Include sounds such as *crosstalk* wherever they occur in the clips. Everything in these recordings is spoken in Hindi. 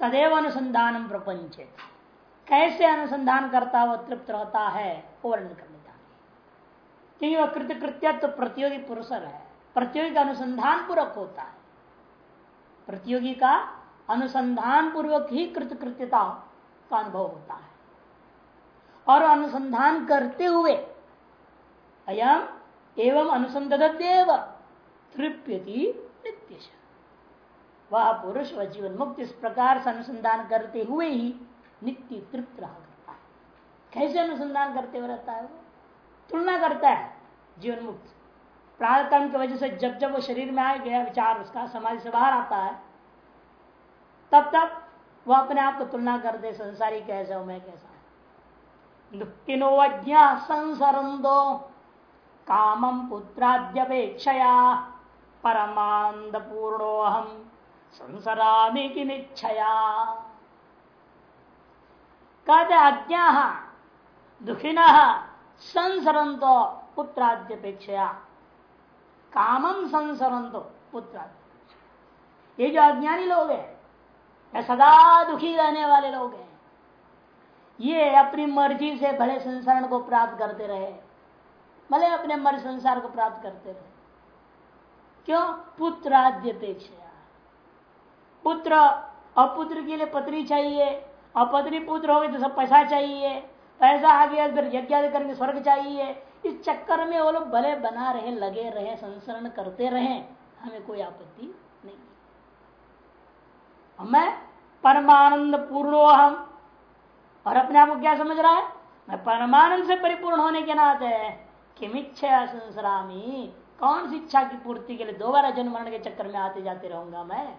तदेव अनुसंधान प्रपंच। कैसे अनुसंधान करता वह तृप्त रहता है वर्णन करने जाने क्योंकि वह कृत्य कृत्य तो प्रतियोगी पुरुषर है। प्रतियोगी का अनुसंधान पूर्वक होता है। प्रतियोगी का अनुसंधान पूर्वक ही कृत कृत्यता का अनुभव होता है। और अनुसंधान करते हुए अयम एवं अनुसंधदेव तृप्यति नित्य वह पुरुष व जीवन मुक्त इस प्रकार से अनुसंधान करते हुए ही नित्य तृप्त रहा करता है। कैसे अनुसंधान करते हुए रहता है वो? तुलना करता है जीवन मुक्त। प्रारकर्म की वजह से जब जब वो शरीर में आ गया, विचार, उसका समाधि से बाहर आता है, तब तक वो अपने आप को तुलना करते संसारी कैसे हो, मैं कैसा दुखिनो अज्ञा संसरंदो कामम पुत्राद्यपेक्षया परमानंद पूर्णोहम संसरामी की निच्छया। कहते अज्ञा, दुखिन संसरंतो पुत्राद्यपेक्षया। कामम संसरंतो पुत्राद्य ये जो अज्ञानी लोग हैं, या सदा दुखी रहने वाले लोग हैं, ये अपनी मर्ज़ी से भले संसारण को प्राप्त करते रहे, भले अपने मर्ज संसार को प्राप्त करते रहे। क्यों? पुत्राद्यपेक्षया। पुत्र अपुत्र के लिए पत्नी चाहिए, और पत्नी पुत्र हो गई तो सब पैसा चाहिए, पैसा आ गया फिर यज्ञ करके स्वर्ग चाहिए। इस चक्कर में वो लोग भले बना रहे, लगे रहे, संसरण करते रहे, हमें कोई आपत्ति नहीं। मैं परमानंद पूर्णो हम और अपने आप को क्या समझ रहा है? मैं परमानंद से परिपूर्ण होने के नाते किम इच्छा संसरामी। कौन सी इच्छा की पूर्ति के लिए दोबारा जन्म मरण के चक्कर में आते जाते रहूँगा मैं?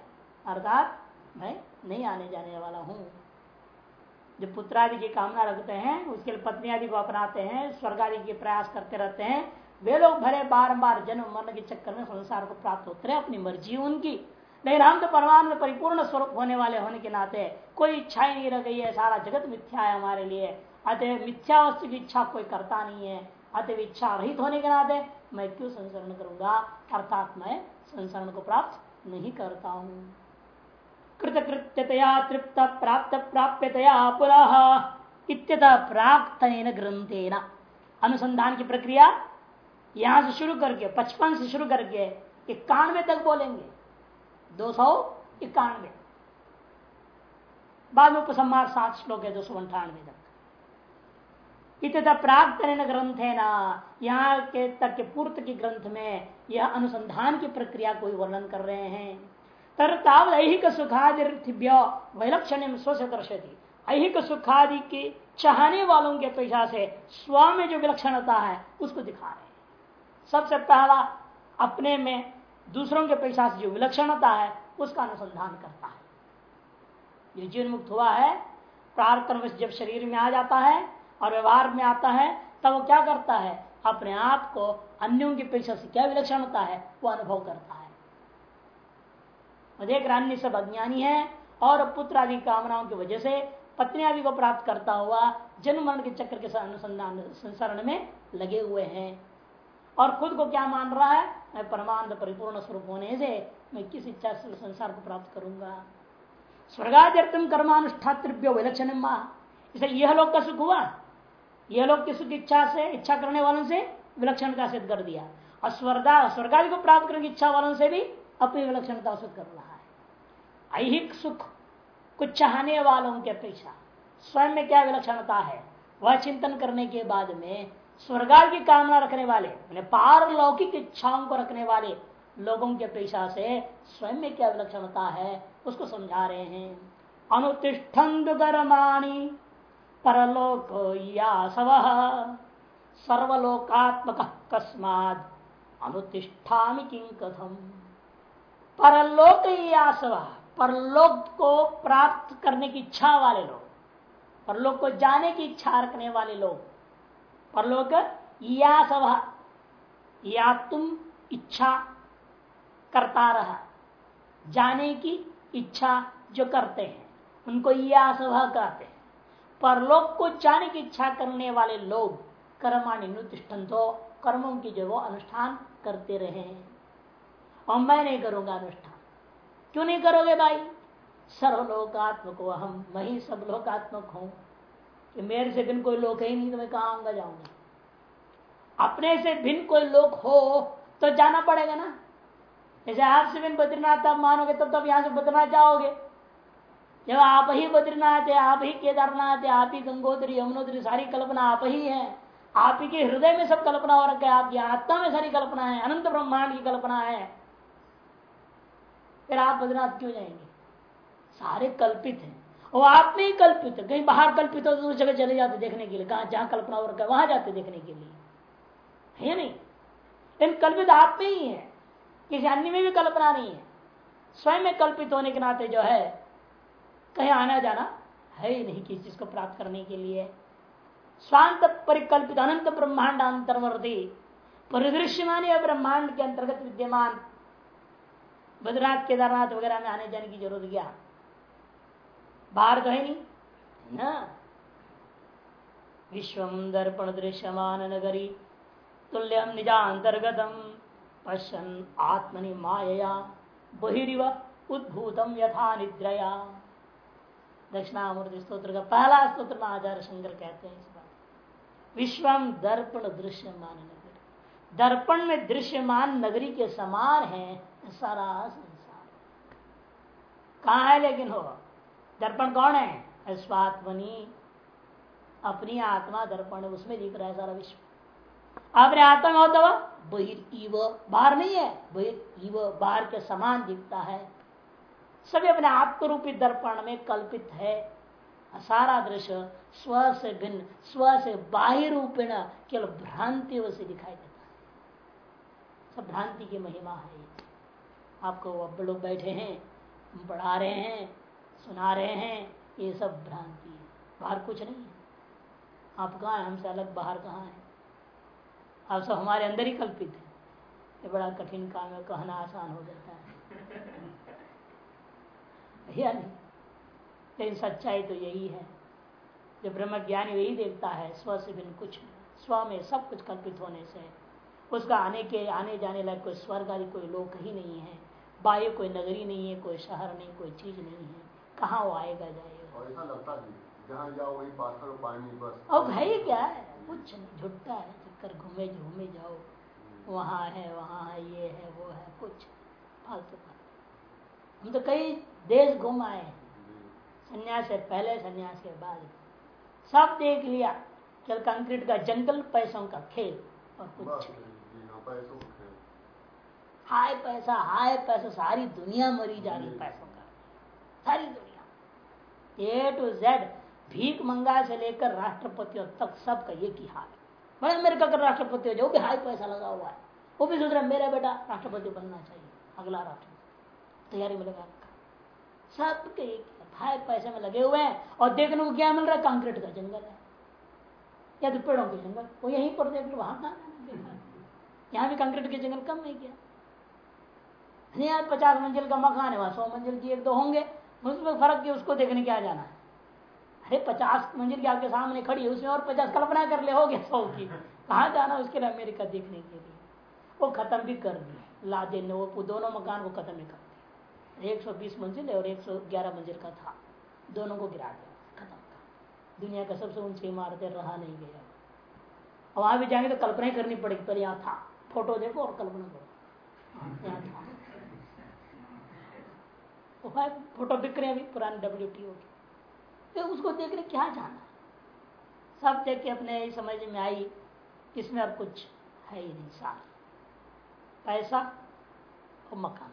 अर्थात मैं नहीं आने जाने वाला हूँ। जो पुत्र आदि की कामना रखते हैं, उसके लिए पत्नी आदि को अपनाते हैं, स्वर्ग आदि के प्रयास करते रहते हैं, वे लोग भले बार बार जन्म मरण के चक्कर में संसार को प्राप्त होते रहे, अपनी मर्ज़ी उनकी। लेकिन हम तो परमाणु में परिपूर्ण स्वरूप होने वाले होने के नाते कोई इच्छा ही नहीं रह गई है, सारा जगत मिथ्या है हमारे लिए। अतः मिथ्या वस्तु की इच्छा कोई करता नहीं है। अतः इच्छा रहित होने के नाते मैं क्यों संसरण करूँगा? अर्थात मैं संसरण को प्राप्त नहीं करता हूँ। कृतकृत्यतया तृप्त प्राप्त प्राप्यतया पुनः इत्यतः प्राप्त ग्रंथेन अनुसंधान की प्रक्रिया यहाँ से शुरू करके, पचपन से शुरू करके इक्यानवे तक बोलेंगे। दो सौ इक्यानवे। बाद में उपसंहार सात श्लोक है, दो सौ अंठानवे तक। इतना प्राप्त ग्रंथ है ना यहाँ के तक के पूर्त के ग्रंथ में यह अनुसंधान की प्रक्रिया को वर्णन कर रहे हैं। तर ऐहिक सुखादिभ्य वैलक्षण स्व दर्शती ऐहिक सुखादि के चाहने वालों के अपेक्षा से स्व में जो विलक्षणता है, उसको दिखा रहे सबसे पहला, अपने में दूसरों के अपेक्षा से जो विलक्षणता है, उसका अनुसंधान करता है। ये जीवन मुक्त हुआ है, प्रार्थना जब शरीर में आ जाता है और व्यवहार में आता है, तब वो क्या करता है? अपने आप को अन्यों की अपेक्षा से क्या विलक्षणता है, वो अनुभव करता है। अनेक अन्य सब अज्ञानी है और पुत्र आदि कामनाओं की वजह से पत्नी आदि को प्राप्त करता हुआ जन्म मरण के चक्र के अनुसंधान संसरण में लगे हुए हैं। और खुद को क्या मान रहा है? मैं परमानंद परिपूर्ण स्वरूप होने से मैं किस इच्छा से संसार को प्राप्त करूँगा? स्वर्गाद्यर्थम कर्मानुष्ठातृभ्यो विलक्षण इसे यह लोग का सुख हुआ? यह लोग की सुख इच्छा से, इच्छा करने वालों से विलक्षण का सिद्ध कर दिया। और स्वर्गा, स्वर्गादि को प्राप्त करने की इच्छा वालों से भी अपनी विलक्षणता सिद्ध कर रहा है। ऐहिक सुख को चाहने वालों की अपेक्षा। स्वयं में क्या विलक्षणता है? वह चिंतन करने के बाद में स्वर्गाल की कामना रखने वाले पारलौकिक इच्छाओं को रखने वाले लोगों की अपेक्षा से स्वयं में क्या विलक्षणता है, उसको समझा रहे हैं। अनुतिष्ठन कर्माणी परलोक या सव सर्वलोकात्मक कस्माद। अनुतिष्ठा किं कथम? परलोक या सवा परलोक को प्राप्त करने की इच्छा वाले लोग, परलोक को जाने की इच्छा रखने वाले लोग, परलोक या सभा या तुम इच्छा करता रहा, जाने की इच्छा जो करते हैं, उनको या सभा कहते हैं। परलोक को जाने की इच्छा करने वाले लोग कर्माणि नुतिष्ठन तो कर्मों की जो वो अनुष्ठान करते रहे और मैं नहीं करूँगा अनुष्ठान। क्यों नहीं करोगे भाई? सर्वलोकात्मक हो हम मैं ही सब लोकात्मक हूँ। कि मेरे से भिन्न कोई लोक ही नहीं तो मैं कहा आऊँगा जाऊँगा? अपने से भिन्न कोई लोक हो तो जाना पड़ेगा ना। जैसे आपसे भिन्न बद्रीनाथ आप मानोगे, तब तब यहाँ से बद्रीनाथ जाओगे। जब आप ही बद्रीनाथ है, आप ही केदारनाथ है, आप ही गंगोत्री, यमुनोत्री, सारी कल्पना आप ही है। आप ही के हृदय में सब कल्पना हो रखा है आपकी आत्मा में सारी कल्पना है, अनंत ब्रह्मांड की कल्पना है। फिर आप बद्रीनाथ क्यों जाएँगे? सारे कल्पित हैं। और आप में ही कल्पित है। कहीं बाहर कल्पित हो तो उस जगह चले जाते देखने के लिए, कहा जहाँ कल्पना रखा वहाँ जाते देखने के लिए। है नहीं? इन कल्पित आप में ही है। किसी अन्य में भी कल्पना नहीं है। स्वयं में कल्पित होने के नाते जो है, कहीं आना जाना है ही नहीं किसी चीज़ को प्राप्त करने के लिए। स्वांत परिकल्पित अनंत ब्रह्मांड अंतर्वर्ती, परिदृश्यमान ब्रह्मांड के अंतर्गत विद्यमान बद्रनाथ केदारनाथ वगैरह में आने जाने की ज़रूरत क्या? बाहर तो है नहीं। ना विश्व दर्पण दृश्यमान नगरी तुल्यम निजातर्गतम पश्यन आत्मनि माया बहिरिव उद्भूतम यथा निद्रया। दक्षिणामूर्ति स्त्रोत्र का पहला स्त्रोत्र में आचार्य शंकर कहते हैं इस बात विश्वम दर्पण दृश्यमान नगरी। दर्पण में दृश्यमान नगरी के समान है सारा संसार। कहा है लेकिन हो दर्पण कौन है? स्वात्मनी अपनी आत्मा दर्पण है, उसमें दिख रहा है सारा विश्व। अपने आत्मा में होता हुआ बहिर्व बाहर नहीं है बहिर्व बाहर के समान दिखता है। सभी अपने आत्मरूपी दर्पण में कल्पित है। सारा दृश्य स्व से भिन्न, स्व से बाह्य रूपेण केवल भ्रांति से दिखाई देता सब भ्रांति की महिमा है आपको अब लोग बैठे हैं, पढ़ा रहे हैं, सुना रहे हैं, ये सब भ्रांति है। बाहर कुछ नहीं है। आप कहाँ हैं? हमसे अलग बाहर कहाँ हैं? आप सब हमारे अंदर ही कल्पित है। ये बड़ा कठिन काम है, कहना आसान हो जाता है। *laughs* या नहीं? लेकिन सच्चाई तो यही है। जो ब्रह्म ज्ञानी यही देखता है, स्व से बिन कुछ, स्व में सब कुछ कल्पित होने से उसका आने के आने जाने लायक कोई स्वर्ग आदि कोई लोक ही नहीं है। बाह्य कोई नगरी नहीं है कोई शहर नहीं कोई चीज़ नहीं है। कहाँ वो आएगा जाएगा? ऐसा लगता है जहाँ जाओ वही पाथर पानी बस। अब है ही क्या? है कुछ नहीं झुट्टा है। चक्कर घूमे घूमे जाओ। वहाँ है वहाँ है ये है वो है कुछ फालतू फालतू हम तो कई देश घूम आए हैं। संन्यास से पहले संन्यास के बाद। सब देख लिया। चल कंक्रीट का जंगल पैसों का खेल और कुछ पैसों हाय पैसा हाय पैसा सारी दुनिया मरी जा रही पैसों का। सारी दुनिया। ए टू जेड भीख मंगा से लेकर राष्ट्रपतियों तक सबका एक ही हाल। है बड़े अमेरिका का राष्ट्रपति हो जाए भी हाई पैसा लगा हुआ है। वो भी सोच रहा है मेरा बेटा राष्ट्रपति बनना चाहिए अगला राष्ट्रपति। तैयारी में लगा रखा। सबके एक हाई पैसे में लगे हुए हैं और देखने को क्या मिल रहा है? कंक्रीट का जंगल है। या तो पेड़ों के जंगल। वो यहीं पर देख लो वहाँ कहाँ यहाँ भी कंक्रीट के जंगल कम है क्या। यहाँ पचास मंजिल का मकान है, वहाँ सौ मंजिल की एक दो होंगे। उसमें फ़र्क की उसको देखने क्या जाना है। अरे, पचास मंजिल की आपके सामने खड़ी है, उसमें और पचास कल्पना कर ले, हो गया सौ की। कहाँ जाना उसके लिए अमेरिका देखने के लिए? वो खत्म भी कर दिए। लादे ने वो दोनों मकान को खत्म भी कर दिया एक सौ बीस मंजिल है और एक सौ ग्यारह मंजिल का था। दोनों को गिरा दिया, खत्म का दुनिया का सबसे ऊँची इमारतें रहा नहीं गया। वहाँ भी जाएँगे तो कल्पना ही करनी पड़ेगी पहले यहाँ था। फ़ोटो देखो और कल्पना करो। फ़ोटो बिक रहे अभी, पुराने डब्ल्यू टी ओ तो उसको देखने क्या जाना सब देख के अपने समझ में आई, इसमें अब कुछ है ही नहीं, सार। पैसा और मकान।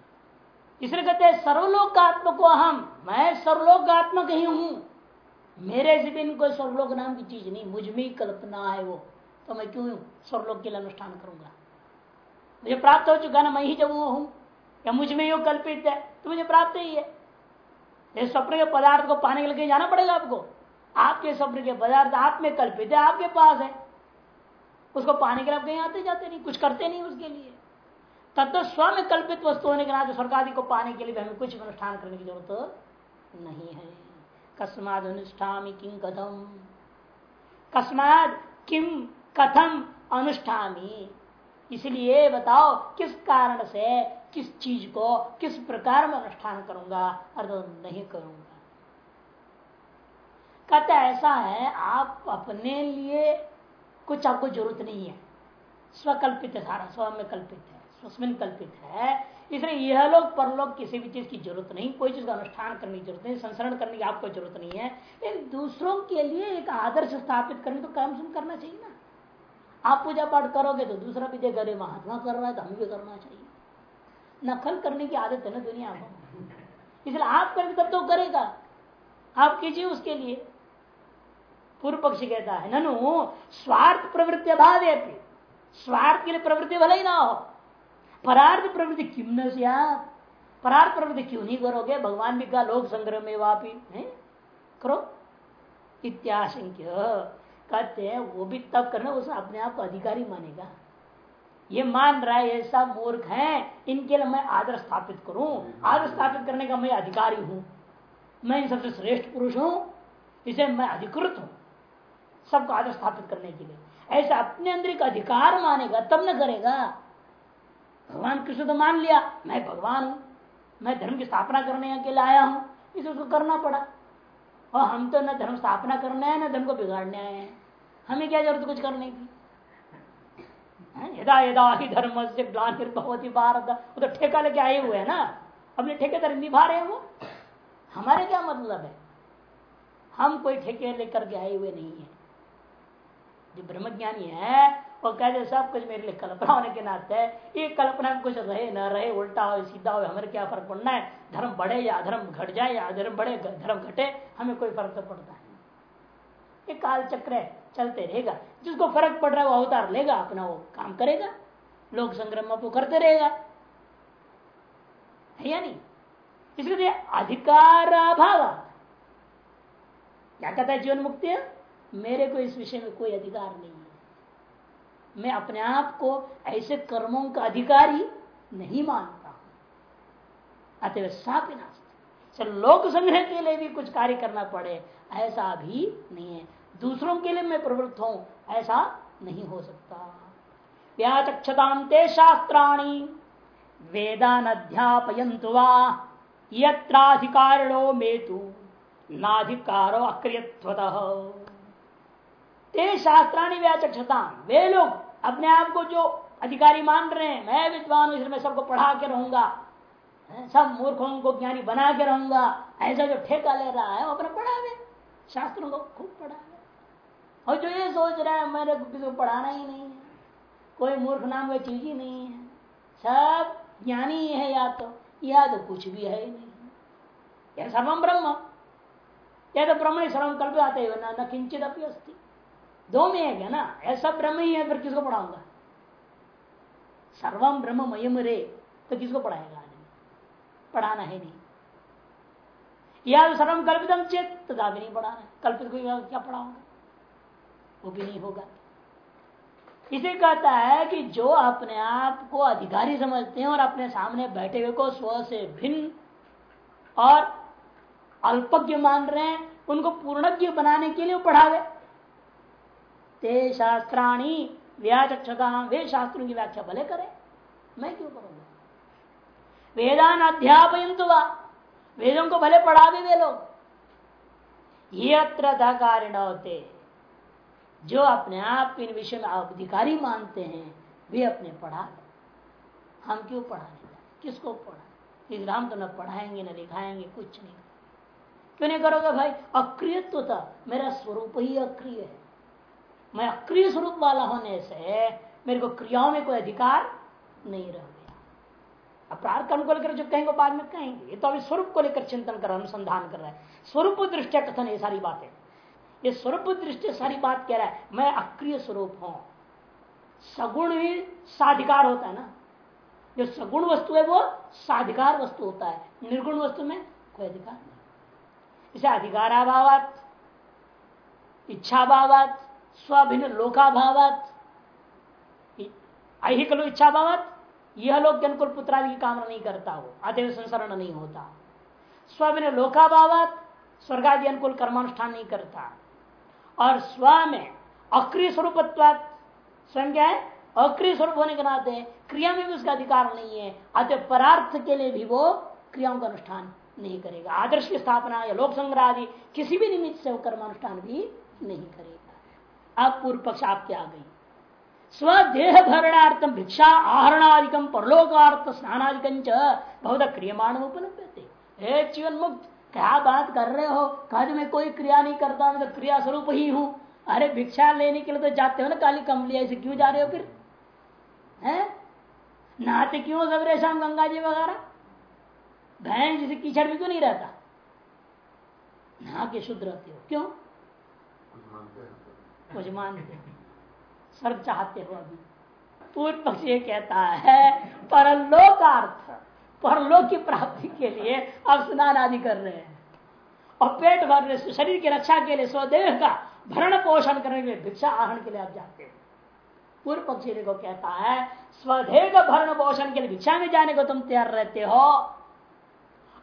इसलिए कहते हैं, सर्वलोकात्मक को हम मैं सर्वलोकात्मक ही हूँ। मेरे से भी कोई सर्वलोक नाम की चीज़ नहीं, मुझमें कल्पना है वो। तो मैं क्यों सर्वलोक के लिए अनुष्ठान करूँगा। मुझे प्राप्त हो चुका ना मैं ही जब वो हूँ। या मुझमें यो कल्पित है तो मुझे प्राप्त ही है। ये स्वप्न के पदार्थ को पाने के लिए जाना पड़ेगा आपको। आपके स्वप्न के पदार्थ आप में कल्पित है, आपके पास है। उसको पाने के लिए आप कहीं आते जाते नहीं, कुछ करते नहीं उसके लिए। तब तो स्व में कल्पित वस्तु होने के नाते स्वर्ग आदि को पाने के लिए हमें कुछ अनुष्ठान करने की ज़रूरत नहीं है। कस्माद अनुष्ठामी किम कथम। कस्माद किम कथम अनुष्ठामी? इसलिए बताओ, किस कारण से, किस चीज़ को, किस प्रकार में अनुष्ठान करूँगा अर्थात नहीं करूँगा? कहते ऐसा है, आप अपने लिए कुछ आपको ज़रूरत नहीं है। स्वकल्पित है सारा स्व में कल्पित है स्वस्मिन कल्पित है। इसलिए यह लोग, परलोक किसी भी चीज़ की ज़रूरत नहीं, कोई चीज़ का अनुष्ठान करने की ज़रूरत नहीं संसरण करने की आपको ज़रूरत नहीं है। लेकिन दूसरों के लिए एक आदर्श स्थापित करने तो काम सुन करना चाहिए ना। आप पूजा पाठ करोगे तो दूसरा भी देख अरे महात्मा कर रहा है तो हमें भी करना चाहिए। नकल करने की आदत है ना दुनिया में। इसलिए आप करेंगे तब तो करेगा। आप कीजिए उसके लिए। पूर्व पक्ष कहता है, ननु, स्वार्थ प्रवृत्ति अभाव स्वार्थ के लिए प्रवृत्ति भले ही ना हो। परार्थ प्रवृत्ति क्यों न परार्थ प्रवृत्ति क्यों नहीं करोगे? भगवान भी कहा, लोक संग्रह में वापी, है? करो। इत्याशंक्य। कहते हैं वो भी तब करना उसे अपने आप को अधिकारी मानेगा। ये मान रहा है ऐसा मूर्ख है इनके लिए मैं आदर स्थापित करूँ। आदर स्थापित करने का मैं अधिकारी हूँ। मैं इन सबसे श्रेष्ठ पुरुष हूँ इसे मैं अधिकृत हूँ सबको आदर स्थापित करने के लिए। ऐसे अपने अंदर एक अधिकार मानेगा तब न करेगा। भगवान कृष्ण तो मान लिया मैं भगवान हूँ मैं धर्म की स्थापना करने के लिए आया हूँ इसे उसको करना पड़ा। और हम तो न धर्म स्थापना करने आए न धर्म को बिगाड़ने आए हैं। हमें क्या ज़रूरत कुछ करने की? यदा यदा ही धर्म से ग्लानिर्भवती भारत। वो तो ठेका लेके आए हुए हैं ना। अपने ठेकेदार निभा रहे हैं वो। हमारे क्या मतलब है? हम कोई ठेके लेकर के आए हुए नहीं है। जो ब्रह्मज्ञानी है वो कहते सब कुछ मेरे लिए कल्पना होने के नाते है ये कल्पना में कुछ रहे न रहे, उल्टा हो, सीधा हो, हमें क्या फ़र्क पड़ना है? धर्म बढ़े या धर्म घट जाए, या धर्म बढ़े, धर्म घटे, हमें कोई फ़र्क तो पड़ता है ये काल चक्र है, चलते रहेगा। जिसको फ़र्क पड़ रहा है वो अवतार लेगा, अपना वो काम करेगा। लोक संग्रम वो करते रहेगा। है या नहीं? इसलिए अधिकार अभाव। क्या कहता है जीवन मुक्ति? मेरे को इस विषय में कोई अधिकार नहीं है। मैं अपने आप को ऐसे कर्मों का अधिकारी नहीं मानता हूँ। अतः चल, लोक संग्रह के लिए भी कुछ कार्य करना पड़े, ऐसा भी नहीं है। दूसरों के लिए मैं प्रवृत्त हूँ, ऐसा नहीं हो सकता। व्याचक्षताम ते शास्त्राणी वेदान अध्यापयंतु वा, यत्राधिकारिणो मेतु, नाधिकारो अक्रियत्वत। ते शास्त्राणी व्याचक्षता वे लोग अपने आप को जो अधिकारी मान रहे हैं, मैं विद्वान हूँ मैं सबको पढ़ा के रहूँगा। सब मूर्खों को ज्ञानी बना के रहूँगा। ऐसा जो ठेका ले रहा है, वो अपना पढ़ावे शास्त्रों को खूब पढ़ा पढ़ावे और जो ये सोच रहा है, मेरे किसी को पढ़ाना ही नहीं है। कोई मूर्ख नाम का चीज़ ही नहीं है। सब ज्ञानी है या तो या तो कुछ भी है ही नहीं। या सर्वम ब्रह्म। या तो ब्रह्म सर्वम कल्प आते हुए न किंचित अपनी दो में है क्या ना? ऐसा ब्रह्म ही है, फिर किसको पढ़ाऊँगा? सर्वम ब्रह्म मयम रे तो किसको पढ़ाएगा आदमी? पढ़ाना है नहीं। या तो सर्वम कल्पितम चेत तो भी नहीं पढ़ाना कल्पित को क्या पढ़ाऊँगा? वो भी नहीं होगा। इसे कहता है कि जो अपने आप को अधिकारी समझते हैं और अपने सामने बैठे हुए को स्व से भिन्न और अल्पज्ञ मान रहे हैं, उनको पूर्णज्ञ बनाने के लिए पढ़ावे ते शास्त्राणी व्याचक्षता वे शास्त्रों की व्याख्या भले करें। मैं क्यों करूँगा वेदान अध्यापन तो वेदों को भले पढ़ा भी वे लोग। ये अत्र होते। जो अपने आप इन विषय में अधिकारी मानते हैं, वे अपने पढ़ा हम क्यों पढ़ाने किसको पढ़ा? इसलिए हम तो न पढ़ाएँगे, न लिखाएँगे, कुछ नहीं। क्यों नहीं करोगे भाई? अक्रियत्व तो मेरा स्वरूप ही अक्रिय है। मैं अक्रिय स्वरूप वाला होने से मेरे को क्रियाओं में कोई अधिकार नहीं रह गया। अपराध कर्म को लेकर जो कहेंगे, बाद में कहेंगे। ये तो अभी स्वरूप को लेकर चिंतन कर अनुसंधान कर रहा है। स्वरूप दृष्टि कथन ये सारी बातें। ये स्वरूप दृष्टि सारी बात कह रहा है, मैं अक्रिय स्वरूप हूँ। सगुण ही साधिकार होता है ना? जो सगुण वस्तु है, वो साधिकार वस्तु होता है। निर्गुण वस्तु में कोई अधिकार नहीं। इसे अधिकाराभावात, इच्छाभावात स्वाभिन्न लोकाभावत। ऐहिक लो इच्छा भावत यह लोग के अनुकूल पुत्रादि की कामना नहीं करता हो। अतएव संसरण नहीं होता। स्विन लोकाभावत। स्वर्गादि अनुकूल कर्मानुष्ठान नहीं करता। और स्व में अक्रिय स्वरूप स्वयं क्या है? अक्रिय स्वरूप होने के नाते क्रिया में भी उसका अधिकार नहीं है। अतः परार्थ के लिए भी वो क्रियाओं का अनुष्ठान नहीं करेगा। आदर्श की स्थापना या लोक संग्रह आदि किसी भी निमित्त से वो कर्मानुष्ठान भी नहीं करेगा। अब पूर्व पक्ष आपके आ गई। स्वदेह भरणार्थम भिक्षा आहरणादिकम परलोकार्थ स्नानादिकं बहुत क्रियमाण उपलब्ध हे जीवन मुक्त क्या बात कर रहे हो? कहा मैं कोई क्रिया नहीं करता मैं तो क्रिया स्वरूप ही हूँ। अरे, भिक्षा लेने के लिए तो जाते हो ना काली कमलिया, ऐसे क्यों जा रहे हो फिर? है? नहाते क्यों सवेरे शाम गंगा जी वगैरह? बहन जिसे कीचड़ भी क्यों नहीं रहता? नहा के शुद्ध रहते हो, क्यों? कुछ मानते स्वर्ग चाहते हो अभी। पूर्व पक्ष ये कहता है, परलोकार्थ, परलोक की प्राप्ति के लिए आप स्नान आदि कर रहे हैं। और पेट भरने शरीर की रक्षा के लिए, स्वदेह का भरण पोषण करने के लिए, भिक्षा आहरण के लिए आप जाते हैं। पूर्व पक्षी को कहता है, स्वदेह का भरण पोषण के लिए भिक्षा में जाने को तुम तैयार रहते हो।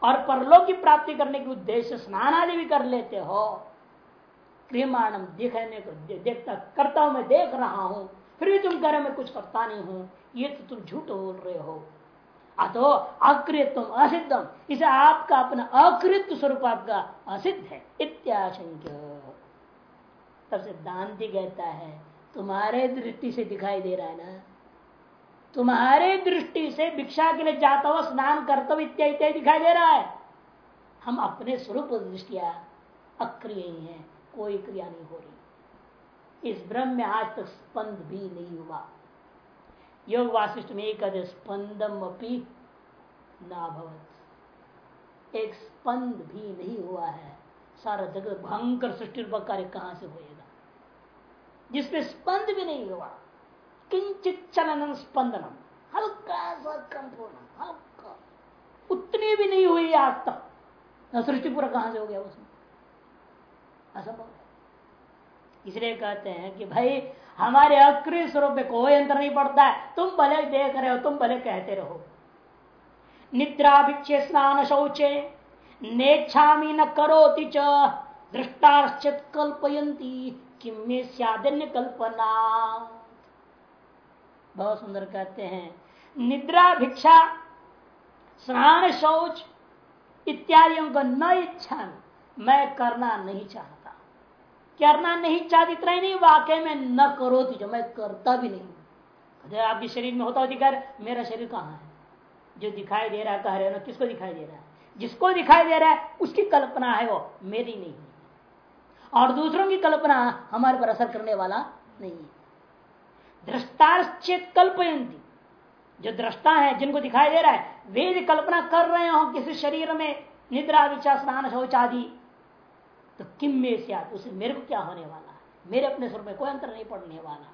और परलोक की प्राप्ति करने के उद्देश्य स्नान आदि भी कर लेते हो। क्रियमाणम दिखने को देखता, करता हूँ, मैं देख रहा हूँ, फिर भी तुम कह मैं कुछ करता नहीं हूँ। ये तो तुम झूठ बोल रहे हो। अतो अकृतम असिद्धम। इसे आपका अपना अकृत स्वरूप आपका असिद्ध है। इत्याशंक्य। तब सिद्धांति कहता है, तुम्हारे दृष्टि से दिखाई दे रहा है ना? तुम्हारे दृष्टि से भिक्षा के लिए जाता हुआ स्नान करता हुआ इत्यादि दिखाई दे रहा है। हम अपने स्वरूप दृष्टिया अक्रिय ही है। कोई क्रिया नहीं हो रही। इस ब्रह्म में आज तक स्पंद भी नहीं हुआ। योग वासिष्ठ में एक स्पंदम अपी नाभवत एक स्पंद भी नहीं हुआ है। सारा जगत भयंकर सृष्टि कार्य कहाँ से होएगा? जिसमें स्पंद भी नहीं हुआ। किंचित चलन स्पंदनम। हल्का सा कंपूर्ण हल्का। उतनी भी नहीं हुई आज तक। सृष्टि पूरा कहाँ से हो गया उसमें? असंभव इसलिए कहते हैं कि भाई, हमारे अक्रिय स्वरूप में कोई अंतर नहीं पड़ता है। तुम भले देख रहे हो, तुम भले कहते रहो। निद्रा भिक्षे स्नान शौचे नेच्छा न करोति च, दृष्टाश्चित कल्पयंती में कल्पना बहुत सुंदर कहते हैं। निद्रा भिक्षा स्नान शौच इत्यादियों को न इच्छा मैं करना नहीं चाहता। करना नहीं चाहती इतना ही नहीं वाकई में न करो जो मैं करता भी नहीं आपके शरीर में होता दिखा मेरा शरीर कहाँ है जो दिखाई दे रहा है कह रहे हो किसको दिखाई दे रहा है जिसको दिखाई दे रहा है उसकी कल्पना है वो मेरी नहीं और दूसरों की कल्पना हमारे पर असर करने वाला नहीं है दृष्टाश्चित कल्पयंती जो दृष्टा है जिनको दिखाई दे रहा है वे कल्पना कर रहे हो किसी शरीर में निद्रा विचार स्नान शौच आदि तो किम में से उसे मेरे को क्या होने वाला है? मेरे अपने स्वरूप में कोई अंतर नहीं पड़ने वाला।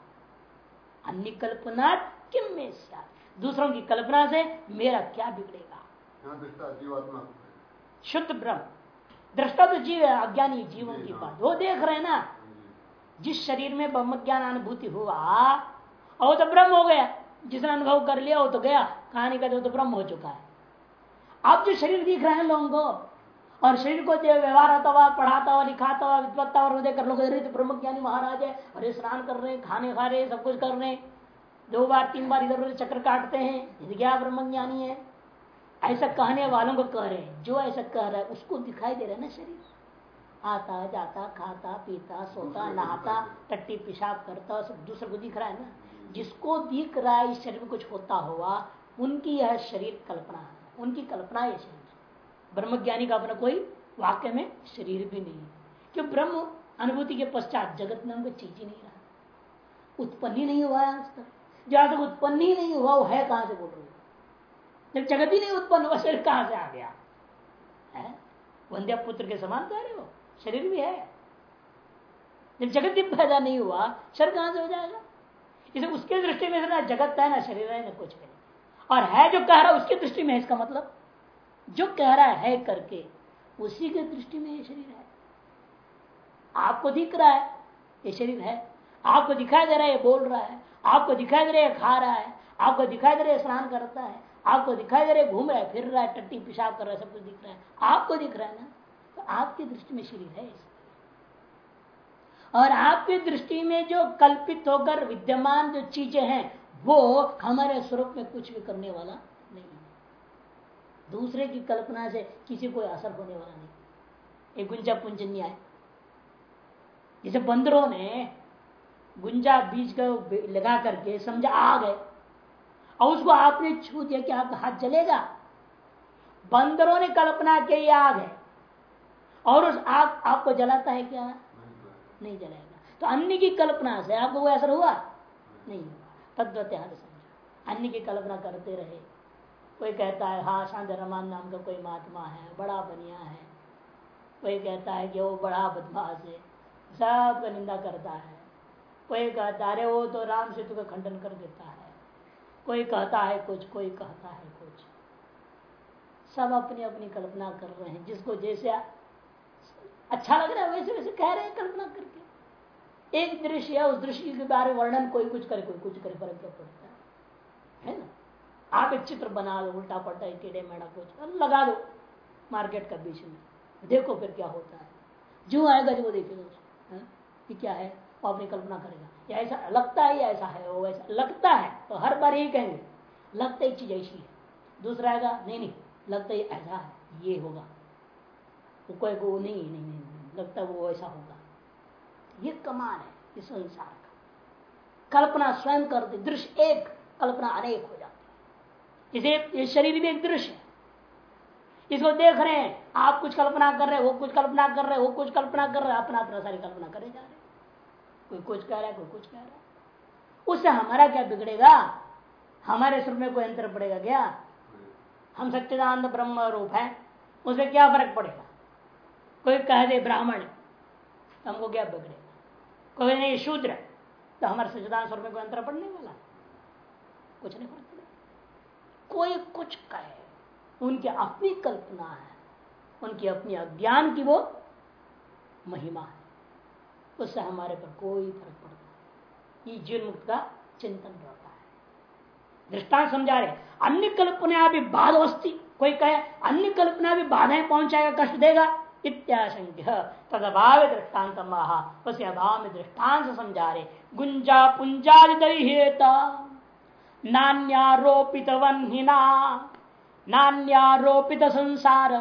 अन्य कल्पना किम में से दूसरों की कल्पना से मेरा क्या बिगड़ेगा? शुद्ध ब्रह्म। दृष्टा तो जीव है अज्ञानी जीवन की बात। वो देख रहे ना जिस शरीर में ब्रह्म ज्ञान अनुभूति हुआ और वो तो ब्रह्म हो गया। जिसने अनुभव कर लिया वो तो गया। कहानी का तो ब्रह्म हो चुका है। अब जो शरीर दिख रहे हैं लोगों को और शरीर को जो व्यवहार आता हुआ पढ़ाता हुआ लिखाता हुआ विद्वत्ता और हृदय कर लोग तो ब्रह्म ज्ञानी महाराज है अरे स्नान कर रहे हैं खाने खा रहे हैं सब कुछ कर रहे हैं। दो बार तीन बार इधर उधर चक्कर काटते हैं। क्या ब्रह्म ज्ञानी है? ऐसा कहने वालों को कह रहे हैं। जो ऐसा कह रहा है उसको दिखाई दे रहा है ना शरीर। आता जाता खाता पीता सोता नहाता टट्टी पेशाब करता सब दूसरे को दिख रहा है ना। जिसको दिख रहा है इस शरीर में कुछ होता हुआ उनकी यह शरीर कल्पना है। उनकी कल्पना है शरीर ब्रह्मज्ञानी का अपना कोई वाक्य में शरीर भी नहीं क्यों? ब्रह्म अनुभूति के पश्चात जगत में उनको चीज़ ही नहीं रहा। उत्पन्न ही नहीं हुआ है आज तक। जहाँ तक उत्पन्न ही नहीं हुआ, वो है कहाँ से बोल रहे जब जगत ही नहीं उत्पन्न हुआ, शरीर कहाँ से आ गया? है? वंद्या पुत्र के समान कह रहे हो? शरीर भी है। जब जगत ही पैदा नहीं हुआ, शरीर कहाँ से हो जाएगा? इसे उसके दृष्टि में ना जगत है ना, शरीर है ना कुछ भी और है जो कह रहा उसकी दृष्टि में है इसका मतलब? जो कह रहा है करके, उसी के दृष्टि में ये शरीर है। आपको दिख रहा है, ये शरीर है। आपको दिखाई दे रहा है बोल रहा है। आपको दिखाई दे रहा है खा रहा है। आपको दिखाई दे रहा है स्नान करता है। आपको दिखाई दे रहा है घूम रहा है, फिर रहा है, टट्टी, पेशाब कर रहा है, सब कुछ दिख रहा है। आपको दिख रहा है ना? तो आपकी दृष्टि में शरीर है और आपकी दृष्टि में जो कल्पित होकर विद्यमान जो चीज़ें हैं, वो हमारे स्वरूप में कुछ भी करने वाला दूसरे की कल्पना से किसी को असर होने वाला नहीं। एक गुंजा पुंज न्याय जैसे बंदरों ने गुंजा बीज का लगा करके समझा आग है और उसको आपने छू दिया कि आपका हाथ जलेगा। बंदरों ने कल्पना की आग है और उस आग आपको जलाता है क्या? नहीं जलाएगा तो अन्य की कल्पना से आपको कोई असर हुआ? नहीं हुआ। तद्वत समझा। अन्य की कल्पना करते रहे। कोई कहता है हाँ शांत रमान नाम का कोई महात्मा है, बड़ा बनिया है। कोई कहता है कि वो बड़ा बदमाश है, सबका निंदा करता है। कोई कहता अरे, वो तो राम सेतु का खंडन कर देता है। कोई कहता है, कुछ, कोई कहता है, कुछ। सब अपनी अपनी कल्पना कर रहे हैं, जिसको जैसे अच्छा लग रहा है, वैसे वैसे कह रहे हैं कल्पना करके। एक दृश्य है उस दृश्य के बारे में वर्णन कोई कुछ करे, कोई कुछ करे, फ़र्क क्या पड़ता है? आप एक चित्र बना दो उल्टा पलटा टेढ़े मेढ़ा कुछ लगा दो। मार्केट का बीच में। देखो फिर क्या होता है। जो आएगा जो देखेगा कि क्या है? वो अपनी कल्पना करेगा। या ऐसा लगता है या ऐसा है वो ऐसा लगता है। तो हर बार यही कहेंगे लगता एक चीज़ ऐसी है। दूसरा आएगा नहीं नहीं लगता है ऐसा है ये होगा। वो कोई को नहीं नहीं नहीं, नहीं लगता वो ऐसा होगा। ये कमान है इस संसार का। कल्पना स्वयं करते दृश्य एक कल्पना अनेक हो इसे शरीर भी एक दृश्य है। इसको देख रहे हैं, आप कुछ कल्पना कर रहे हैं, वो कुछ कल्पना कर रहे हो, वो कुछ कल्पना कर रहे हैं, अपना अपना सारी कल्पना करे जा रहे कोई कुछ कह रहा है, कोई कुछ कह रहा है। उससे हमारा क्या बिगड़ेगा? हमारे सुर में कोई अंतर पड़ेगा क्या? हम सच्चिदानंद ब्रह्म रूप है उसे क्या फ़र्क पड़ेगा? कोई कह दे ब्राह्मण तो हमको क्या बिगड़ेगा? कोई नहीं, शूद्र तो हमारे सच्चिदान स्वर में कोई अंतर पड़ने वाला? कुछ नहीं पड़ेगा कोई कुछ कहे। उनकी अपनी कल्पना है। उनकी अपनी अज्ञान की वो महिमा है। उससे हमारे पर कोई फ़र्क पड़ता ये जीवन मुक्त का चिंतन रहता है। दृष्टांत समझा रहे अन्य कल्पना भी बाध अस्थि कोई कहे, अन्य कल्पना भी बाधाएँ पहुंचाएगा, कष्ट देगा। इत्याशंक्य। तद अभाव दृष्टांत महा उसे अभाव में दृष्टांत समझा रहे गुंजा पुंजादिता नान्यारोपित वन्हिना नान्यारोपित संसार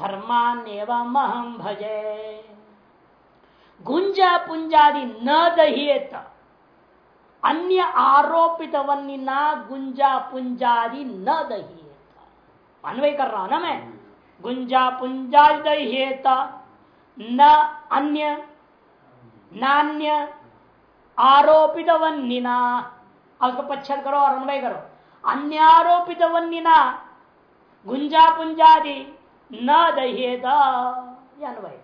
धर्मान एवं महम भजे। गुंजा पुंजादि न दहिएत अन्य आरोपित वन्यना गुंजा पुंजादि न दहिएत अन्वय कर रहा ना मैं? गुंजा पुंजादि दहिएत न अन्य, नान्य आरोपित वन्यना उसको पच्छद करो और अन्वय करो। अन्य आरोपित वन्यना गुंजा पुंजादि न दहिएत अन्वय।